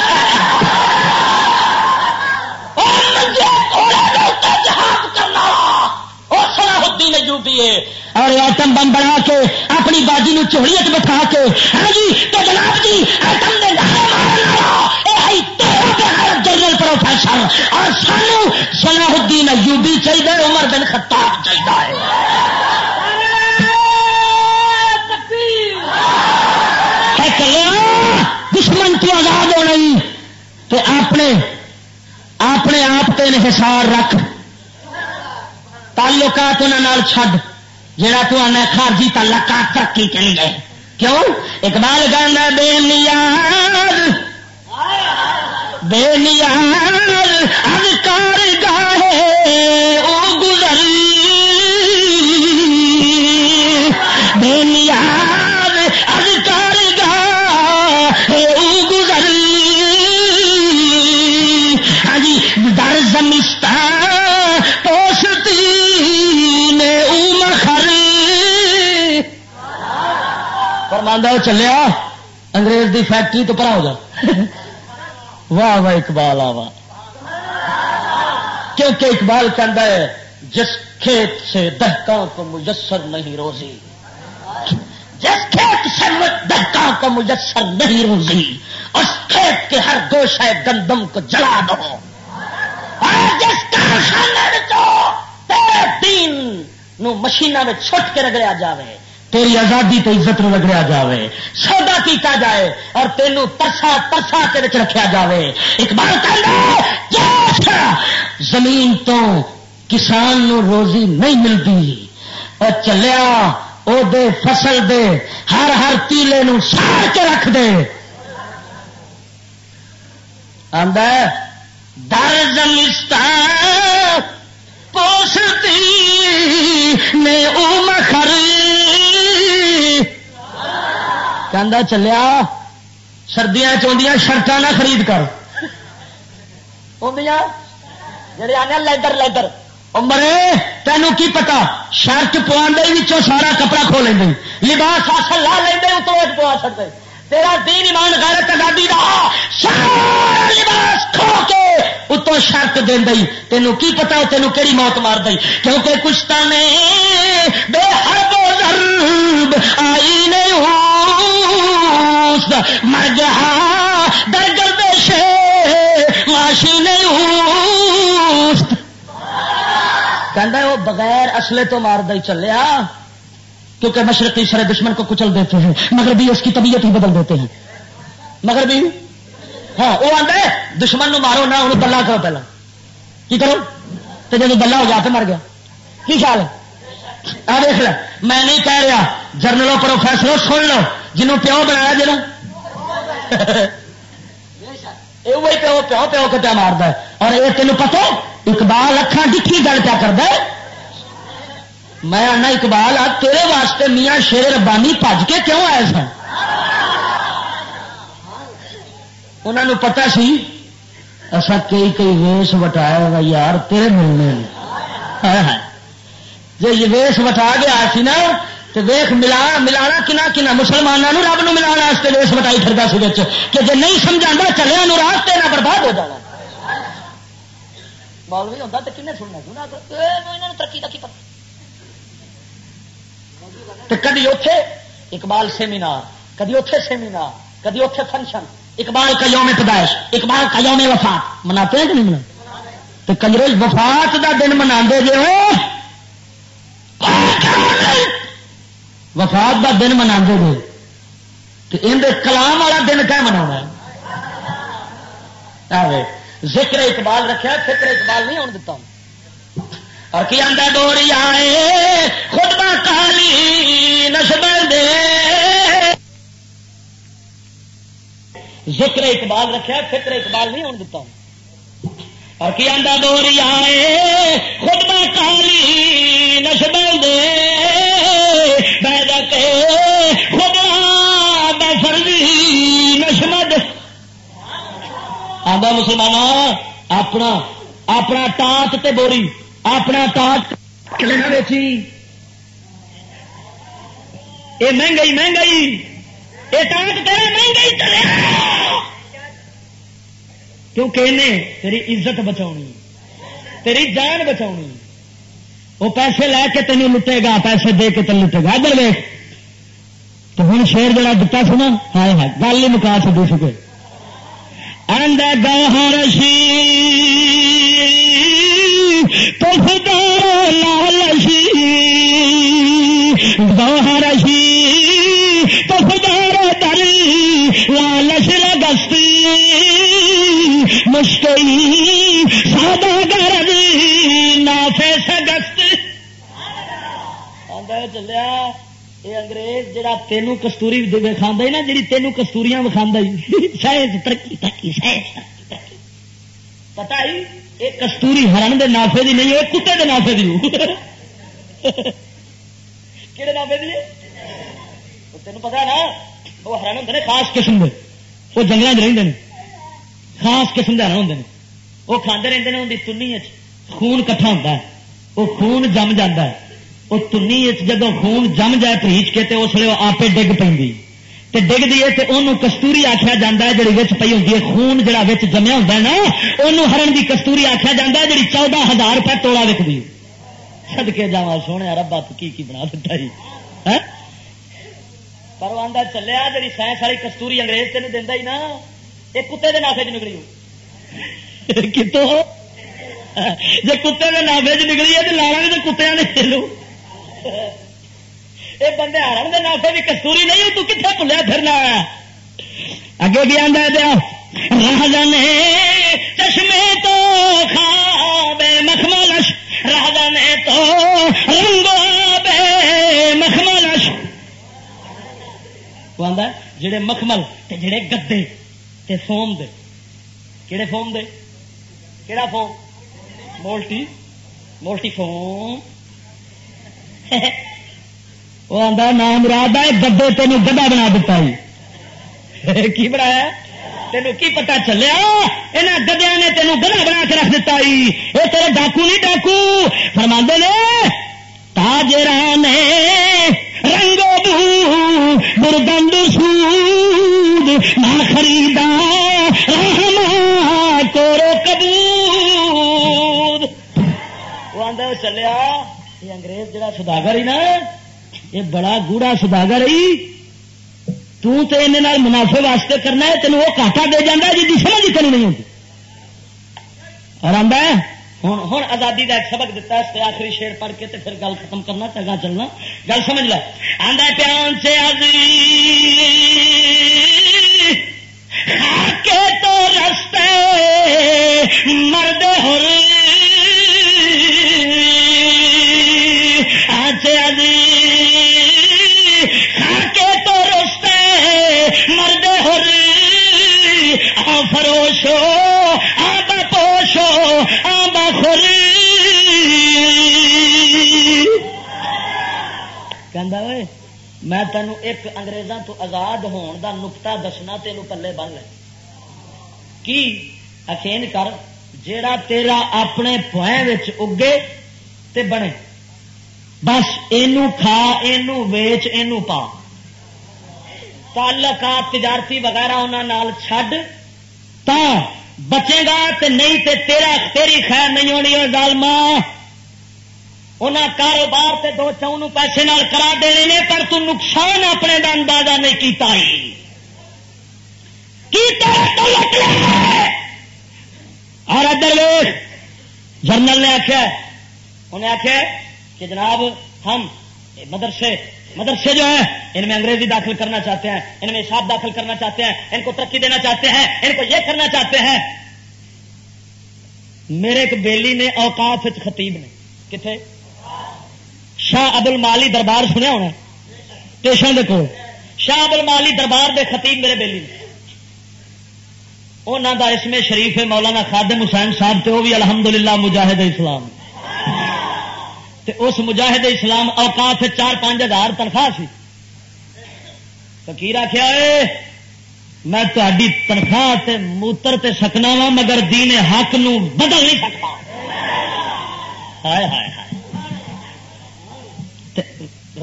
اور ایٹم بم بنا کے اپنی باجی نو چوڑیت بٹھا کے ہاں جی تو جناب جی ایٹم دے جنرل پروفیسر اور سانو صلاح الدین ایوبی چاہیے، عمر بن خطاب چاہیے۔ دشمن تو آزاد ہونا تو اپنے اپنے آپ تین رکھ۔ تعلقات انہوں چھڈ۔ جڑا تو آنا خارجی تعلقات ترقی چلی گئے کیوں؟ اقبال گانا بے نیاز۔ بے گاہے او گزر۔ بے نیاز گاہے او گزر۔ ہاں جی، در زمستان پوستی نے او مخر۔ فرماندہ چلیا، انگریز دی فیکٹری تو پرا ہو جا۔ واہ واہ اقبال آ کیونکہ اقبال کہہ ہے، جس کھیت سے دہکا کو مجسر نہیں روزی، جس کھیت سے دہکا کو مجسر نہیں روزی، اس کھیت کے ہر گوشہ گندم کو جلا دو۔ اور جس کارخانے دین مشینوں میں چھٹ کے رگڑیا جائے تیری آزادی تو عزت نو رگڑیا جائے سودا کیتا جائے اور تینوں ترسا ترسا کے رکھا جائے اقبال کہنا زمین تو کسان نو روزی نہیں ملتی۔ اور چلیا، او دے فصل دے ہر ہر تیلے نو سار کے رکھ دے۔ در زمستان پوستی نے او مخر۔ کہ چلیا سردیاں چاہدیا شرط نہ خرید کر۔ جڑے آنے لیدر لیدر۔ مرے تینوں کی پتا؟ شرط پوا دے سارا کپڑا کھو لیں لباس حاصل لا لیں تو پوا سکتے تیرا دین ایمان غیرت آزادی دا۔ سارا لباس کھو۔ اتوں شرط دے دئی۔ تینوں کی پتا تینوں کہڑی موت مار دئی؟ کیونکہ کچھ تو بے ہر ضرب آئی نہیں مر گیا درگل بے ماشی نہیں کہ وہ بغیر اصلے تو مار دئی چلیا، کیونکہ مشرقی سر دشمن کو کچل دیتے ہیں مگر بھی اس کی طبیعت ہی بدل دیتے ہیں۔ مگر بھی ہاں وہ آتا ہے، دشمن نو مارو، نہ انہوں بلا کرو پہلے کی کرو؟ تو جب بلا ہو جا کے مر گیا۔ کی خیال ہے؟ آ دیکھ لیں میں نہیں کہہ رہا، جرنلوں، پروفیسروں سن لو جنوں پیو بنایا جنوں پیو پیو پیو کے پیا مارتا ہے۔ اور یہ تینوں پتہ اقبال اکھان ڈکی گل کیا کرتا ہے۔ میں آنا اقبال، آ تیرے واسطے میاں شیر ربانی پج کے کیوں آئے سن؟ انہوں پتا سی؟ ایسا کئی کئی ویس وٹایا گا یار تیرے ملنے جی یہ ویس وٹا گیا سی نا، تو ویخ ملا ملا کنا کنا؟ مسلمانوں رب نو ملا ویس وٹائی پھرتا سی کہ جی نہیں سمجھا چلے راستے نہ برباد ہو جانا۔ مولوی ہوتا تو کن سننا؟ ترقی کا پتا کدی اتے اقبال سیمینار، کدی اتے سیمینار، کدی اتے فنکشن۔ اقبال کا یوم پیدائش، اقبال کا یوم وفات، مناتے ہیں کہ نہیں مناتے؟ تو کنجروز وفات دا دن منا جی وفات دا دن منا جی تو ان کلام والا دن کیا منا ذکر اقبال رکھا فکر اقبال نہیں ہونے دیتا اور کی آدھا ڈوری آئے خود کالی نسب دے ذکر اقبال رکھا فکر اقبال نہیں ہونے دیتا اور کی آدھا ڈوری آئے خود کالی نسب دے۔ بہ کے خدا نشمد۔ آدھا مسلمان اپنا اپنا ٹانٹ تے بوری، اپنا تاج بیچی۔ یہ مہنگائی مہنگائی۔ کیونکہ انہیں تیری عزت بچا تیری جان بچا وہ پیسے لے کے تینوں لٹے گا، پیسے دے کے تین لٹے گا۔ ادھر ویخ تو ہوں شیر جڑا دتا سنا ہائے ہائے، گل ہی مکا چکی سکے آدھا گہرشی تو خدار لالشی گہرشی لالش لگستی مشکل سادہ گرد نافے سگست۔ چلیا یہ انگریز جڑا تینوں کستوری کھانا نا جی تینوں کستوریاں وکھا سائنس ترقی ترقی سائنس پتا ہی یہ کستوری ہرن دے نافے دی نہیں ہے کتے دے نافے دی کہڑے نافے دی؟ تینوں پتا نا وہ ہرن ہوں خاص قسم کے وہ جنگل رہتے ہیں خاص قسم کے ہرن ہوں وہ کھانے رہتے ہیں ان کی تنی خون کٹھا ہوتا ہے۔ وہ خون جم جاتا ہے۔ وہ تنی جب خون جم جائے پریچ کے اس لیے وہ آپ ڈگ پی ڈگ دیے تو انہوں کستوری آخیا جا ہے جی پی ہوتی ہے۔ خون جہاں جمیا ہوتا ہے نا انہوں ہرن کی کستوری آخیا جا ہے جی چودہ ہزار روپئے تولا وکتی سد کے جا سونے ربا کی کی بنا دتا جی پر آدھا چلیا جی سائنس والی کستوری انگریز تین دینا ہی نا یہ کتے کے نافے چ نکلی کتوں جی کتے کے نافے چ نکلی ہے تو لانا بھی تو کتیا نے لو یہ بندے ہرن کے نافے بھی کستوری نہیں تو کتنے بھولیا پھرنا اگے بھی آدھا دیا راجنے چشمے تو بے مخملش راجنے تو رنگو بے مخملش وہ آدھا جڑے مخمل تے جڑے گدے تے فوم دے۔ کہڑے فوم دے؟ کہڑا فوم؟ مولٹی۔ Multi foam. وہ آتا نام مراد ہے گڈے تین گڈا بنا دتا کی بنایا تینوں کی پتا چلیا؟ یہاں گدیا نے تینوں گڑا بنا کے رکھ دیتا یہ تیرے ڈاکو نہیں ڈاکو۔ فرما نے، تاجران رنگو بو مردند سود، نہ خریدا رحم کورو کبود وہ آدھا چلیا، یہ انگریز جڑا سداگر ہی نا، یہ بڑا گوڑا سداگر ہی۔ منافع واسطے کرنا ہے، تینوں وہ کاٹا دے جانا جی سمجھ کرنی نہیں ہوتی اور آدھا ہوں ہوں آزادی کا ایک سبق دتا اس آخری شیر پڑھ کے پھر گل ختم کرنا چنگا چلنا۔ گل سمجھ لو آدھا پیان سے کے تو رستے، مرد ہو کے تو رستے، مرد ہو۔ فروشو میں تینوں ایک انگریزوں تو آزاد ہون دا نقطہ دسنا تینوں پلے بن لے کی اخین کر جیڑا تیرا اپنے پوائیں اگے تے بنے بس یہ کھا یہ ویچ یہ پا تعلقات تجارتی وغیرہ انہوں چھڈ تا بچے گا تے نہیں تے تیرا تیری خیر نہیں ہونی اور ظالما انہیں کاروبار تے دو چون پیسے نال کرا دینے نے، پر تو نقصان اپنے کا اندازہ نہیں کیتا ہی۔ اور ادھر جنرل نے آخیا انہیں آخیا کہ جناب، ہم مدرسے مدرسے جو ہیں، ان میں انگریزی داخل کرنا چاہتے ہیں، ان میں حساب داخل کرنا چاہتے ہیں، ان کو ترقی دینا چاہتے ہیں، ان کو یہ کرنا چاہتے ہیں۔ میرے ایک بیلی نے اوقاف خطیب نے کتنے شاہ ابل مالی دربار سنیا ہونا اسٹیشن کو شاہ ابل مالی دربار دے خطیب میرے بیلی انہوں کا اس میں شریف مولانا خادم حسین صاحب تے وہ بھی الحمدللہ مجاہد اسلام۔ تے اس مجاہد اسلام اوقات چار پانچ ہزار تنخواہ سی۔ فکیر آخیا میں تاری تنخواہ تے موتر تے سکنا وا مگر دین حق نو بدل نہیں سکتا۔ ہائے ہائے ہائے۔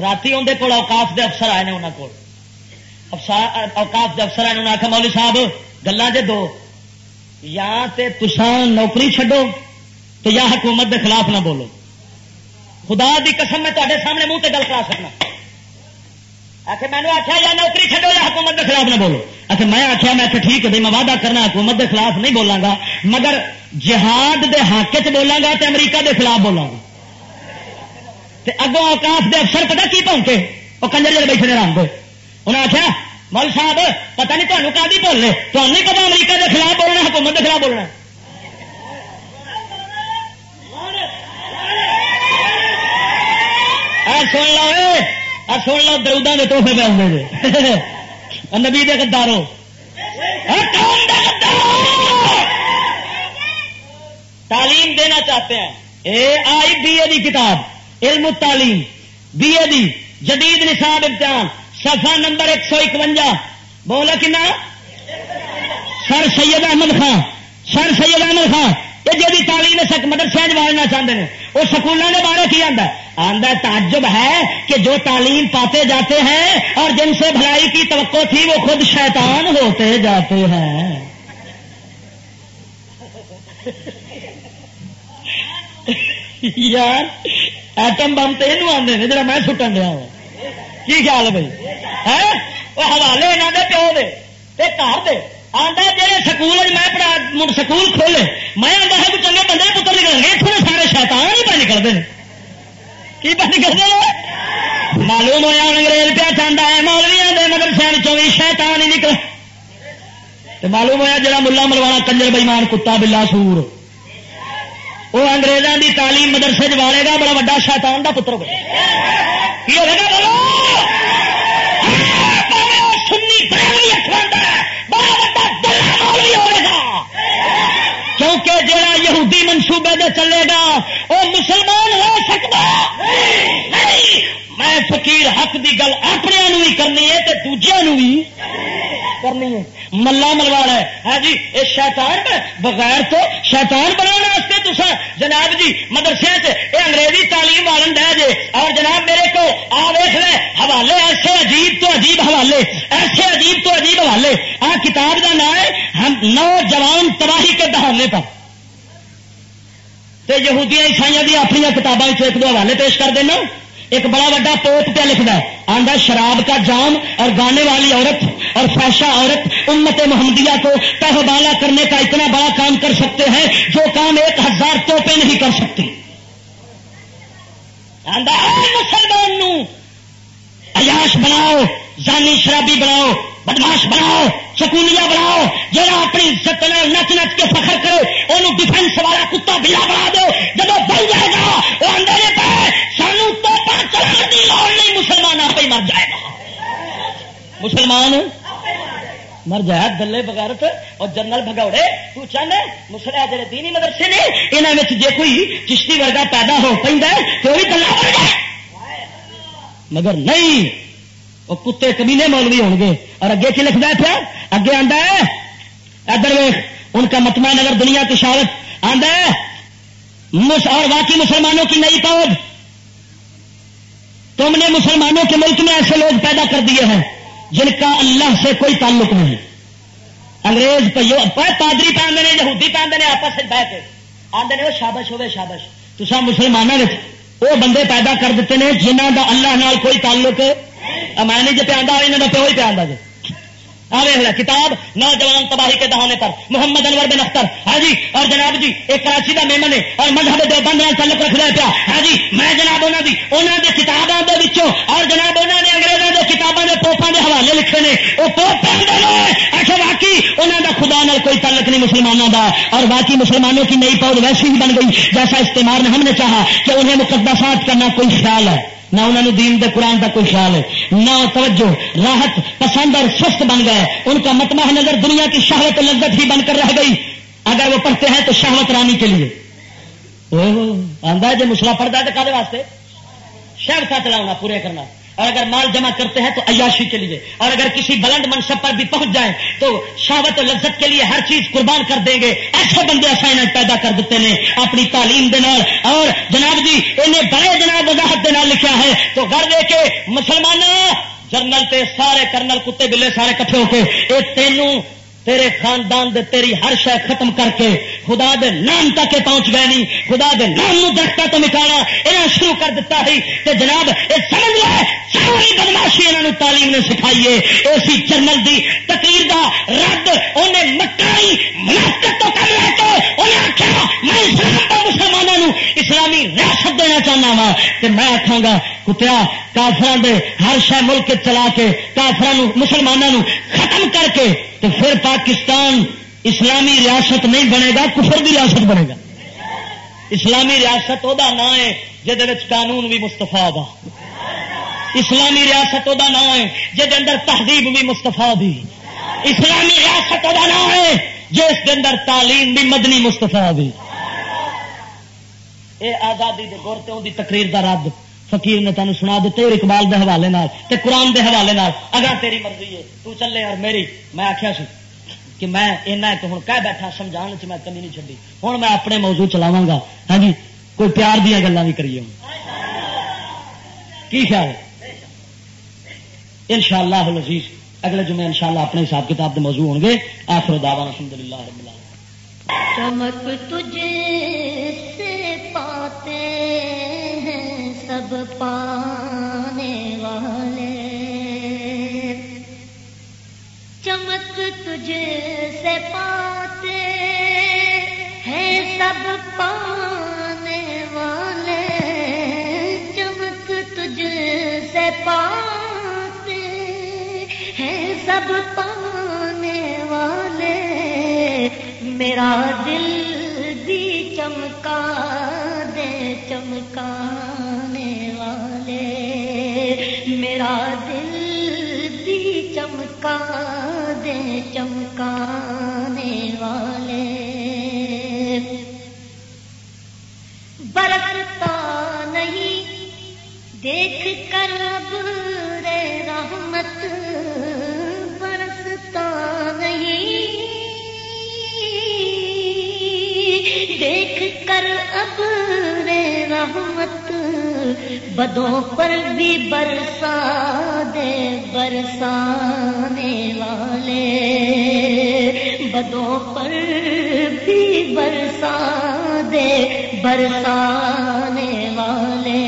رات اندر کول اوقاف دے افسر آئے انہوں کو اوقاف دے افسر آئے انہوں نے آخر مولی صاحب گلا جے دو۔ یا تے تسان نوکری چھڈو تو یا حکومت دے خلاف نہ بولو۔ خدا دی قسم میں تے سامنے منہ تے گل کرا سکنا۔ آخر میں آخیا یا نوکری چھڈو یا حکومت کے خلاف نہ بولو۔ اچھا میں آخیا میں تو ٹھیک ہے میں وعدہ کرنا حکومت کے خلاف نہیں بولاں گا مگر جہاد دے حق چ بولاں گا تے امریکہ دے خلاف بولاں گا تے اگوں اوقاف دے افسر پتا کی پہنچے؟ وہ کنجر جڑے بیٹھے رنگ انہیں آخیا مول صاحب پتا نہیں تمہیں کا بولنے تمہیں نہیں پتا امریکہ کے خلاف بولنا حکومت کے خلاف بولنا سن لو سن لو درودوں کے توحفے پہ آدھے نبی دے گدارو تعلیم دینا چاہتے ہیں۔ اے آئی بی اے کتاب۔ علم تعلیم بی اے دی جدید نصاب امتحان سفا نمبر ایک سو اکوجا بولا کنا؟ سر سید احمد خان، سر سید احمد خان۔ یہ جی تعلیم سک مدرسے والنا چاہتے ہیں وہ سکولوں کے بارے کی آتا آدھا تعجب ہے کہ جو تعلیم پاتے جاتے ہیں اور جن سے بھلائی کی توقع تھی، وہ خود شیطان ہوتے جاتے ہیں۔ یار ایٹم بم تو یہ آدھے جا میں سٹن دیا ہوں کی خیال ہے بھائی ہے وہ حوالے یہاں دے پیو دے گھر دے آتا جی سکول میں پڑھا سکول کھولے میں آتا ہے چنگے بندے پتر نکل گے تھوڑے سارے شیطان ہی پہ نکلتے ہیں کی پہ نکلتے ہیں معلوم ہوا انگریز پیا چاہتا ہے مولویا دے مدرسے بھی شیطان ہی نکل معلوم ہوا جا ملا ملوانا کنجر بئیمان کتا بلا سور وہ انگریزوں کی تعلیم مدرسے چالے گا بڑا وا شیطان دا پتر کی ہوگا بولو؟ کیونکہ جڑا یہودی منصوبے دے چلے گا، وہ مسلمان ہو سکتا۔ میں فقیر حق دی گل اپنے بھی کرنی ہے تو دوجیا بھی کرنی ہے۔ ملا ملواڑ ہے۔ ہاں جی یہ شیطان بغیر تو شیطان بنا تو جناب جی مدرسے یہ انگریزی تعلیم والن دے جے۔ اور جناب میرے کو آ ویخ لے، حوالے ایسے عجیب تو عجیب حوالے، ایسے عجیب تو عجیب حوالے۔ آ کتاب کا نام ہے ہم نوجوان تباہی کے دہانے پر۔ یہودیاں عیسائی دی اپنی کتابیں ایک دو حوالے پیش کر دینا۔ ایک بڑا وڈا پوپ پہ لکھتا ہے آندہ شراب کا جام اور گانے والی عورت اور فیشہ عورت امت محمدیہ کو تہ بالا کرنے کا اتنا بڑا کام کر سکتے ہیں جو کام ایک ہزار توپے نہیں کر سکتی آندہ مسلمان نو عیاش بناؤ۔ زانی شرابی بناؤ، بدماش بناؤ سکولیا بناؤ جہاں اپنی عزت نچ نچ کے فخر کرے وہ ڈیفینس والا کتا بلا بنا دو جب بن جائے گا، وہ اندر پہ سانو توپا چلانے کی لوڑ نہیں، مسلمان آپ ہی مر جائے گا. مسلمان؟ مر جائے، دلے بغیرت اور جنرل بگوڑے تو چاہے مسلے جڑے دینی مدرسے نے یہاں جے کوئی چشتی ورگا پیدا ہو پہ تو وہ بھی گلا مگر نہیں وہ کتے کمینے مولوی ہو گے۔ اور اگے کی لکھتا ہے پیا اگے آتا ہے۔ ادھر ان کا متما نگر دنیا کی شہادت آتا ہے۔ اور باقی مسلمانوں کی نئی پود تم نے مسلمانوں کے ملک میں ایسے لوگ پیدا کر دیے ہیں جن کا اللہ سے کوئی تعلق نہیں۔ انگریز پادری پہ آدھے یہودی پہ آدھے آپس سے بہ کے آدھے وہ شابش ہوے شابش۔ تو سب مسلمانوں وہ بندے پیدا کر دیتے ہیں جنہ کا اللہ نال کوئی تعلق میں جی پہ آدھا یہاں کا پیو ہی پہ آدھا جی کتاب نوجوان تباہی کے دہانے پر، محمد انور بن اختر۔ ہاں جی اور جناب جی ایک کراچی کا میمن ہے، اور مذہب دو بند تعلق رکھ رہا پیا۔ ہاں جی میں جناب انہوں کی انہوں نے کتابوں کے اور جناب انہوں نے انگریزوں کے کتابوں کے پوپوں کے حوالے لکھے نے۔ وہ پوپ اچھا باقی انہوں کا خدا نال کوئی تعلق نہیں مسلمانوں کا اور باقی مسلمانوں کی نئی پود ویسی ہی بن گئی، جیسا استعمال ہم نے چاہا کہ انہیں مقدسات کرنا کوئی خیال ہے۔ نہ انہوں نے دین دے قرآن کا کوئی خیال ہے، نہ توجہ، راحت، پسند اور سست بن گئے۔ ان کا متمح نظر دنیا کی شہرت لذت ہی بن کر رہ گئی۔ اگر وہ پڑھتے ہیں تو شہوت رانی کے لیے۔ آدھا جی مسلا پڑتا ہے تو کالے واسطے؟ شہر کا چلانا پورے کرنا۔ اور اگر مال جمع کرتے ہیں تو عیاشی کے لیے۔ اور اگر کسی بلند منصب پر بھی پہنچ جائیں تو شہوت و لذت کے لیے ہر چیز قربان کر دیں گے۔ ایسے بندے اسائنمنٹ پیدا کر دیتے ہیں اپنی تعلیم دے نال۔ اور جناب جی انہیں بڑے جناب وضاحت نال لکھا ہے۔ تو گھر دے کے مسلمانوں جرنل تے سارے کرنل کتے بلے سارے کٹھے ہو کے، یہ تینوں تیرے خاندان دے تیری ہر شہ ختم کر کے خدا دے نام تک پہنچ گئے نہیں، خدا دے نام نو درختہ تو مٹانا یہ شروع کر دیتا ہے۔ کہ جناب یہ سمجھ لے، ساری بدماشی انہوں تعلیم نے سکھائیے اسی جرنل دی تقریر دا رد انہیں مکائی منافقت تو کر لے کے انہیں آخیا میں اسلام کا مسلمانوں اسلامی ریاست دینا چاہنا وا۔ کہ میں آخا گا کتیا کافران دے ہر شہ ملک چلا کے کافران مسلمانوں ختم کر کے تو پھر پاکستان اسلامی ریاست نہیں بنے گا، کفر بھی ریاست بنے گا۔ اسلامی ریاست وہ نام ہے جہد قانون بھی مستفا دا۔ اسلامی ریاست وہ نام ہے جہد اندر تہذیب بھی مستفا دی۔ اسلامی ریاست وہ نام ہے جس کے اندر تعلیم بھی مدنی مستفا دی۔ یہ آزادی کے گور دی تقریر کا رد۔ فقیر نے تینوں سنا دیتے اور اقبال کے حوالے نال تے قرآن کے حوالے نال، اگر تیری مرضی ہے، تو چلے اور میری۔ میں آخیا سی کہ میں اینا ایسا ہوں کہہ بیٹھا سمجھا چ میں کمی نہیں چڈی ہوں میں اپنے موضوع چلاوا گا۔ ہاں جی کوئی پیار دیا گلا بھی کریے ہوں کی خیال ان شاء اللہ لذیذ اگلے جمعے ان شاء اللہ اپنے حساب کتاب کے موضوع ہوں گے۔ آخر دعوا الحمد للہ رب اللہ چمک تجھے سے پاتے سب پانے والے۔ چمک تجھے سے پاتے ہیں سب پانے والے۔ چمک تجھے سے پاتے ہیں سب پانے والے۔ میرا دل بھی چمکا دے چمکانے والے میرا دل بھی چمکا دے چمکانے والے۔ برستا نہیں، دیکھ کر اب رے رحمت۔ برستا نہیں، دیکھ کر اب رحمت۔ بدوں پر بھی برسا دے برسانے والے۔ بدوں پر بھی برسا دے برسانے والے۔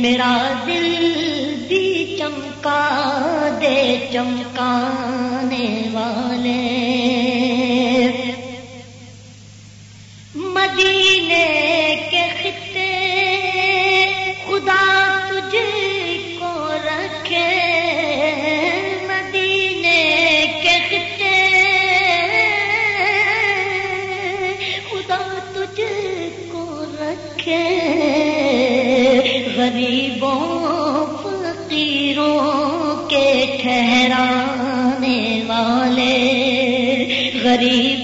میرا دل بھی چمکا دے، چمکانے والے۔ فقیروں کے ٹھہرانے والے غریب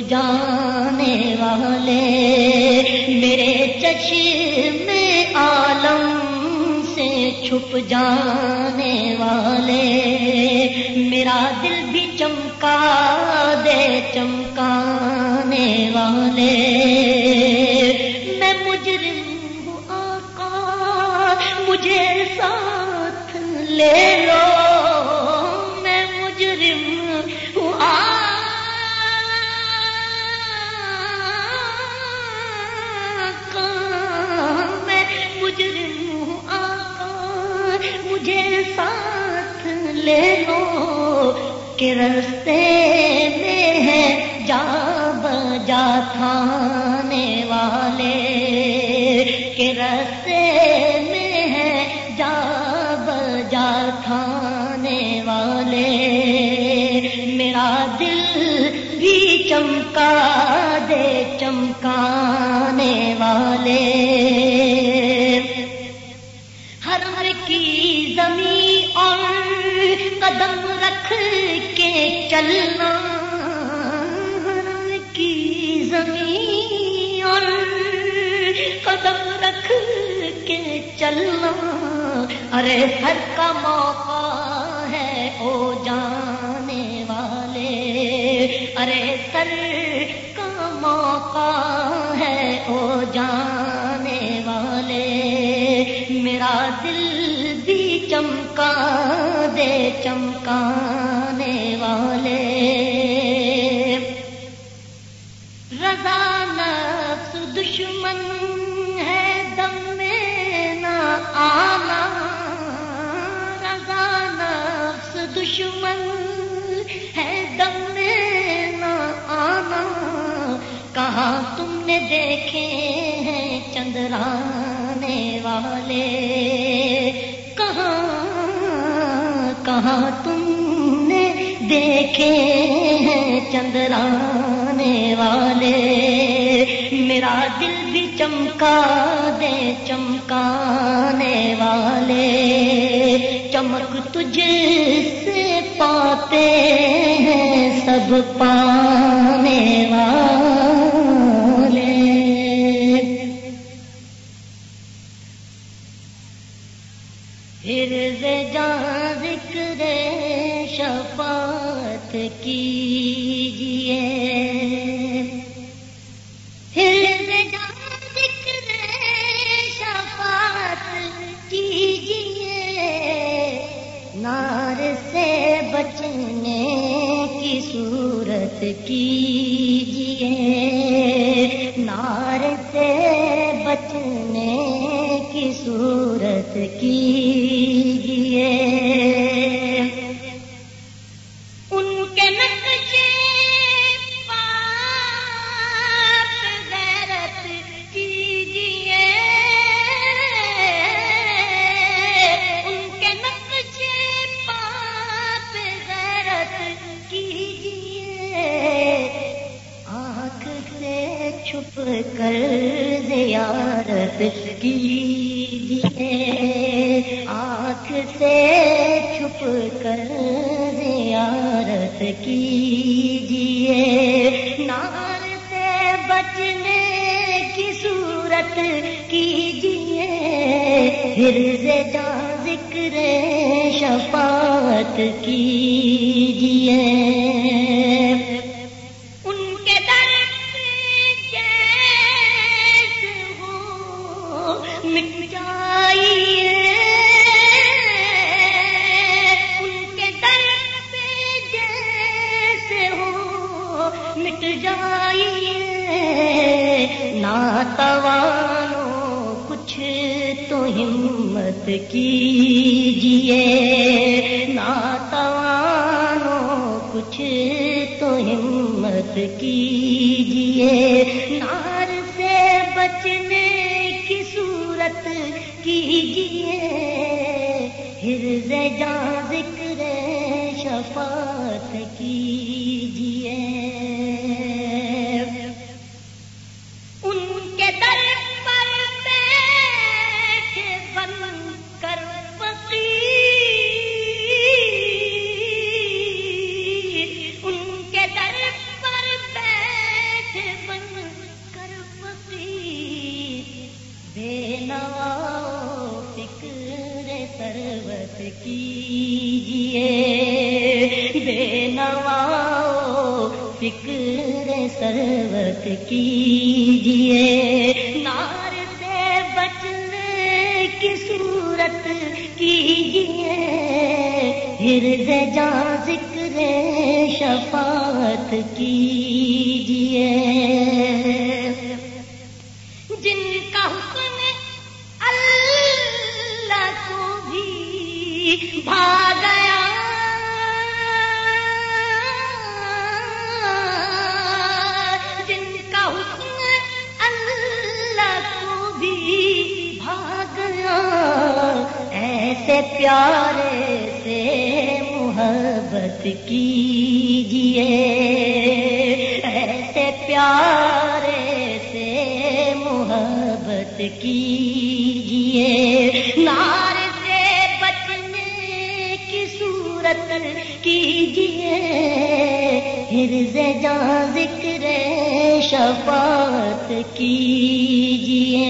جانے والے میرے چشم عالم سے چھپ جانے والے میرا دل بھی چمکا دے چمکانے والے میں مجرم ہوں آقا مجھے ساتھ لے لے لو کہ رستے میں ہے جان کھانے والے کے رستے میں ہے جا بجا کھانے والے۔ میرا دل بھی چمکا کے چلنا زمین اور قدم رکھ کے چلنا۔ ارے سر کا موقع ہے او جانے والے۔ ارے سر کا موقع ہے او جانے والے۔ میرا دل بھی چمکا دے چمکانے والے۔ نفس دشمن ہے دم میں نہ آنا رضا نفس دشمن ہے دم میں نہ آنا کہاں تم نے دیکھے ہیں چندرانے والے؟ کہاں کہاں دیکھے ہیں چندرانے والے۔ میرا دل بھی چمکا دے چمکانے والے۔ چمک تجھ سے پاتے ہیں سب پانے والے۔ کی شفاعت کیجیے۔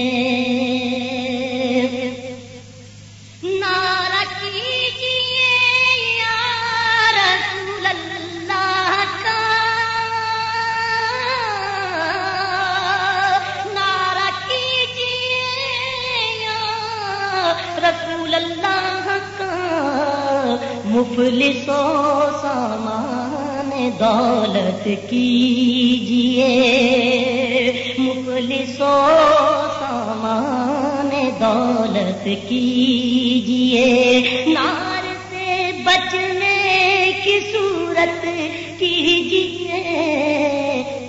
نعرہ کیجیے یا رسول اللہ کا۔ نعرہ کیجیے یا رسول اللہ کا۔ مفلس سامان دولت کیجیے مفلس و سامان دولت کیجیے نار سے بچنے کی صورت کیجیے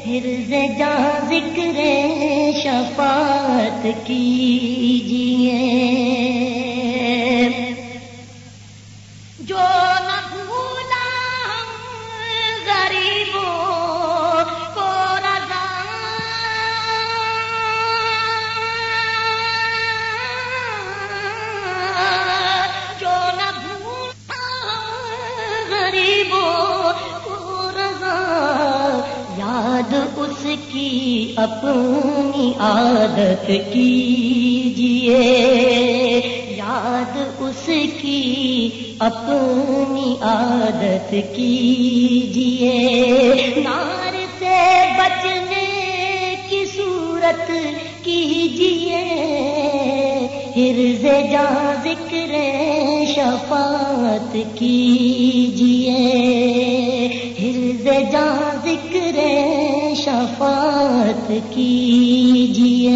ہرز جان ذکر شفاعت کیجیے کی اپنی عادت کیجیے یاد اس کی اپنی عادت کیجیے نار سے بچنے کی صورت کیجیے ہرز جان ذکر شفاعت کیجیے ہرز جان ذکر شفاعت کیجیے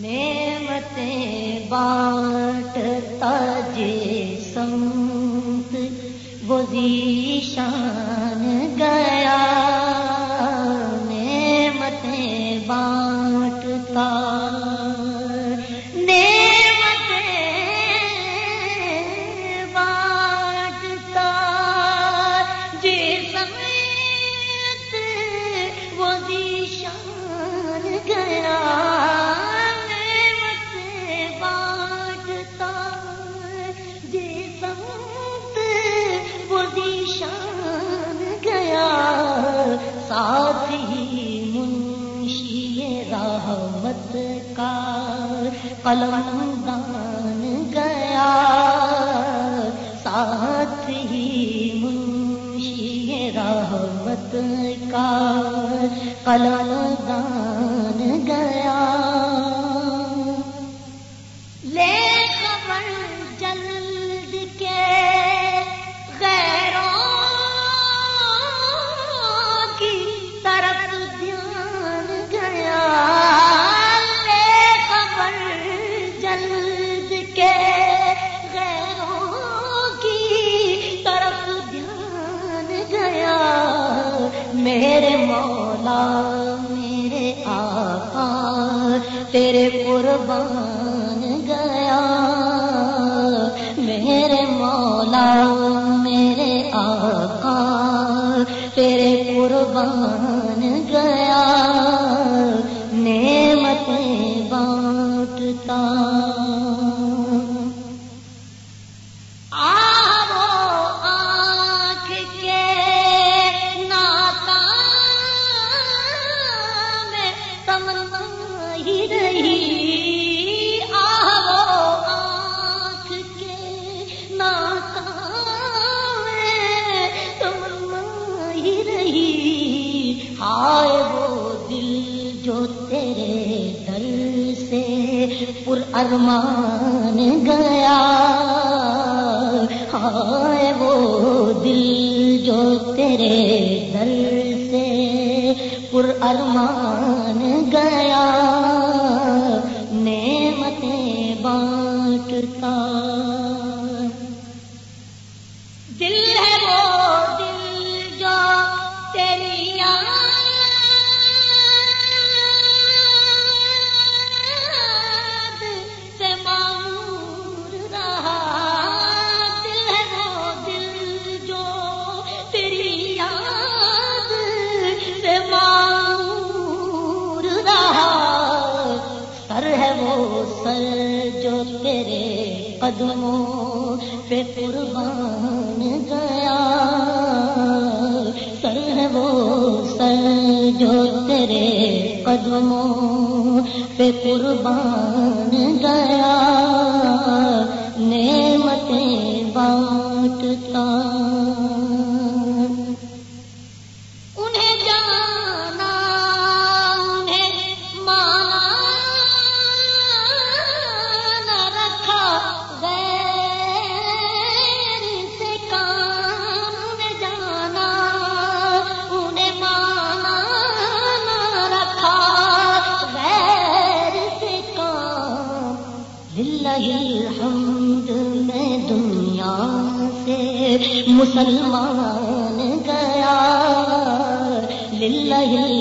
نعمتیں بانٹتا جے سنت وہ ذیشان ساتھ ہی منشی رحمت کا قلم دان گیا ساتھ ہی منشی رحمت کا قلم دان گیا میرے مولا میرے آقا تیرے قربان گیا۔ میرے مولا میرے آقا تیرے قربان گیا۔ ارمان گیا۔ قربان گیا نعمتیں بانٹتا مسلمان گیا۔ للہ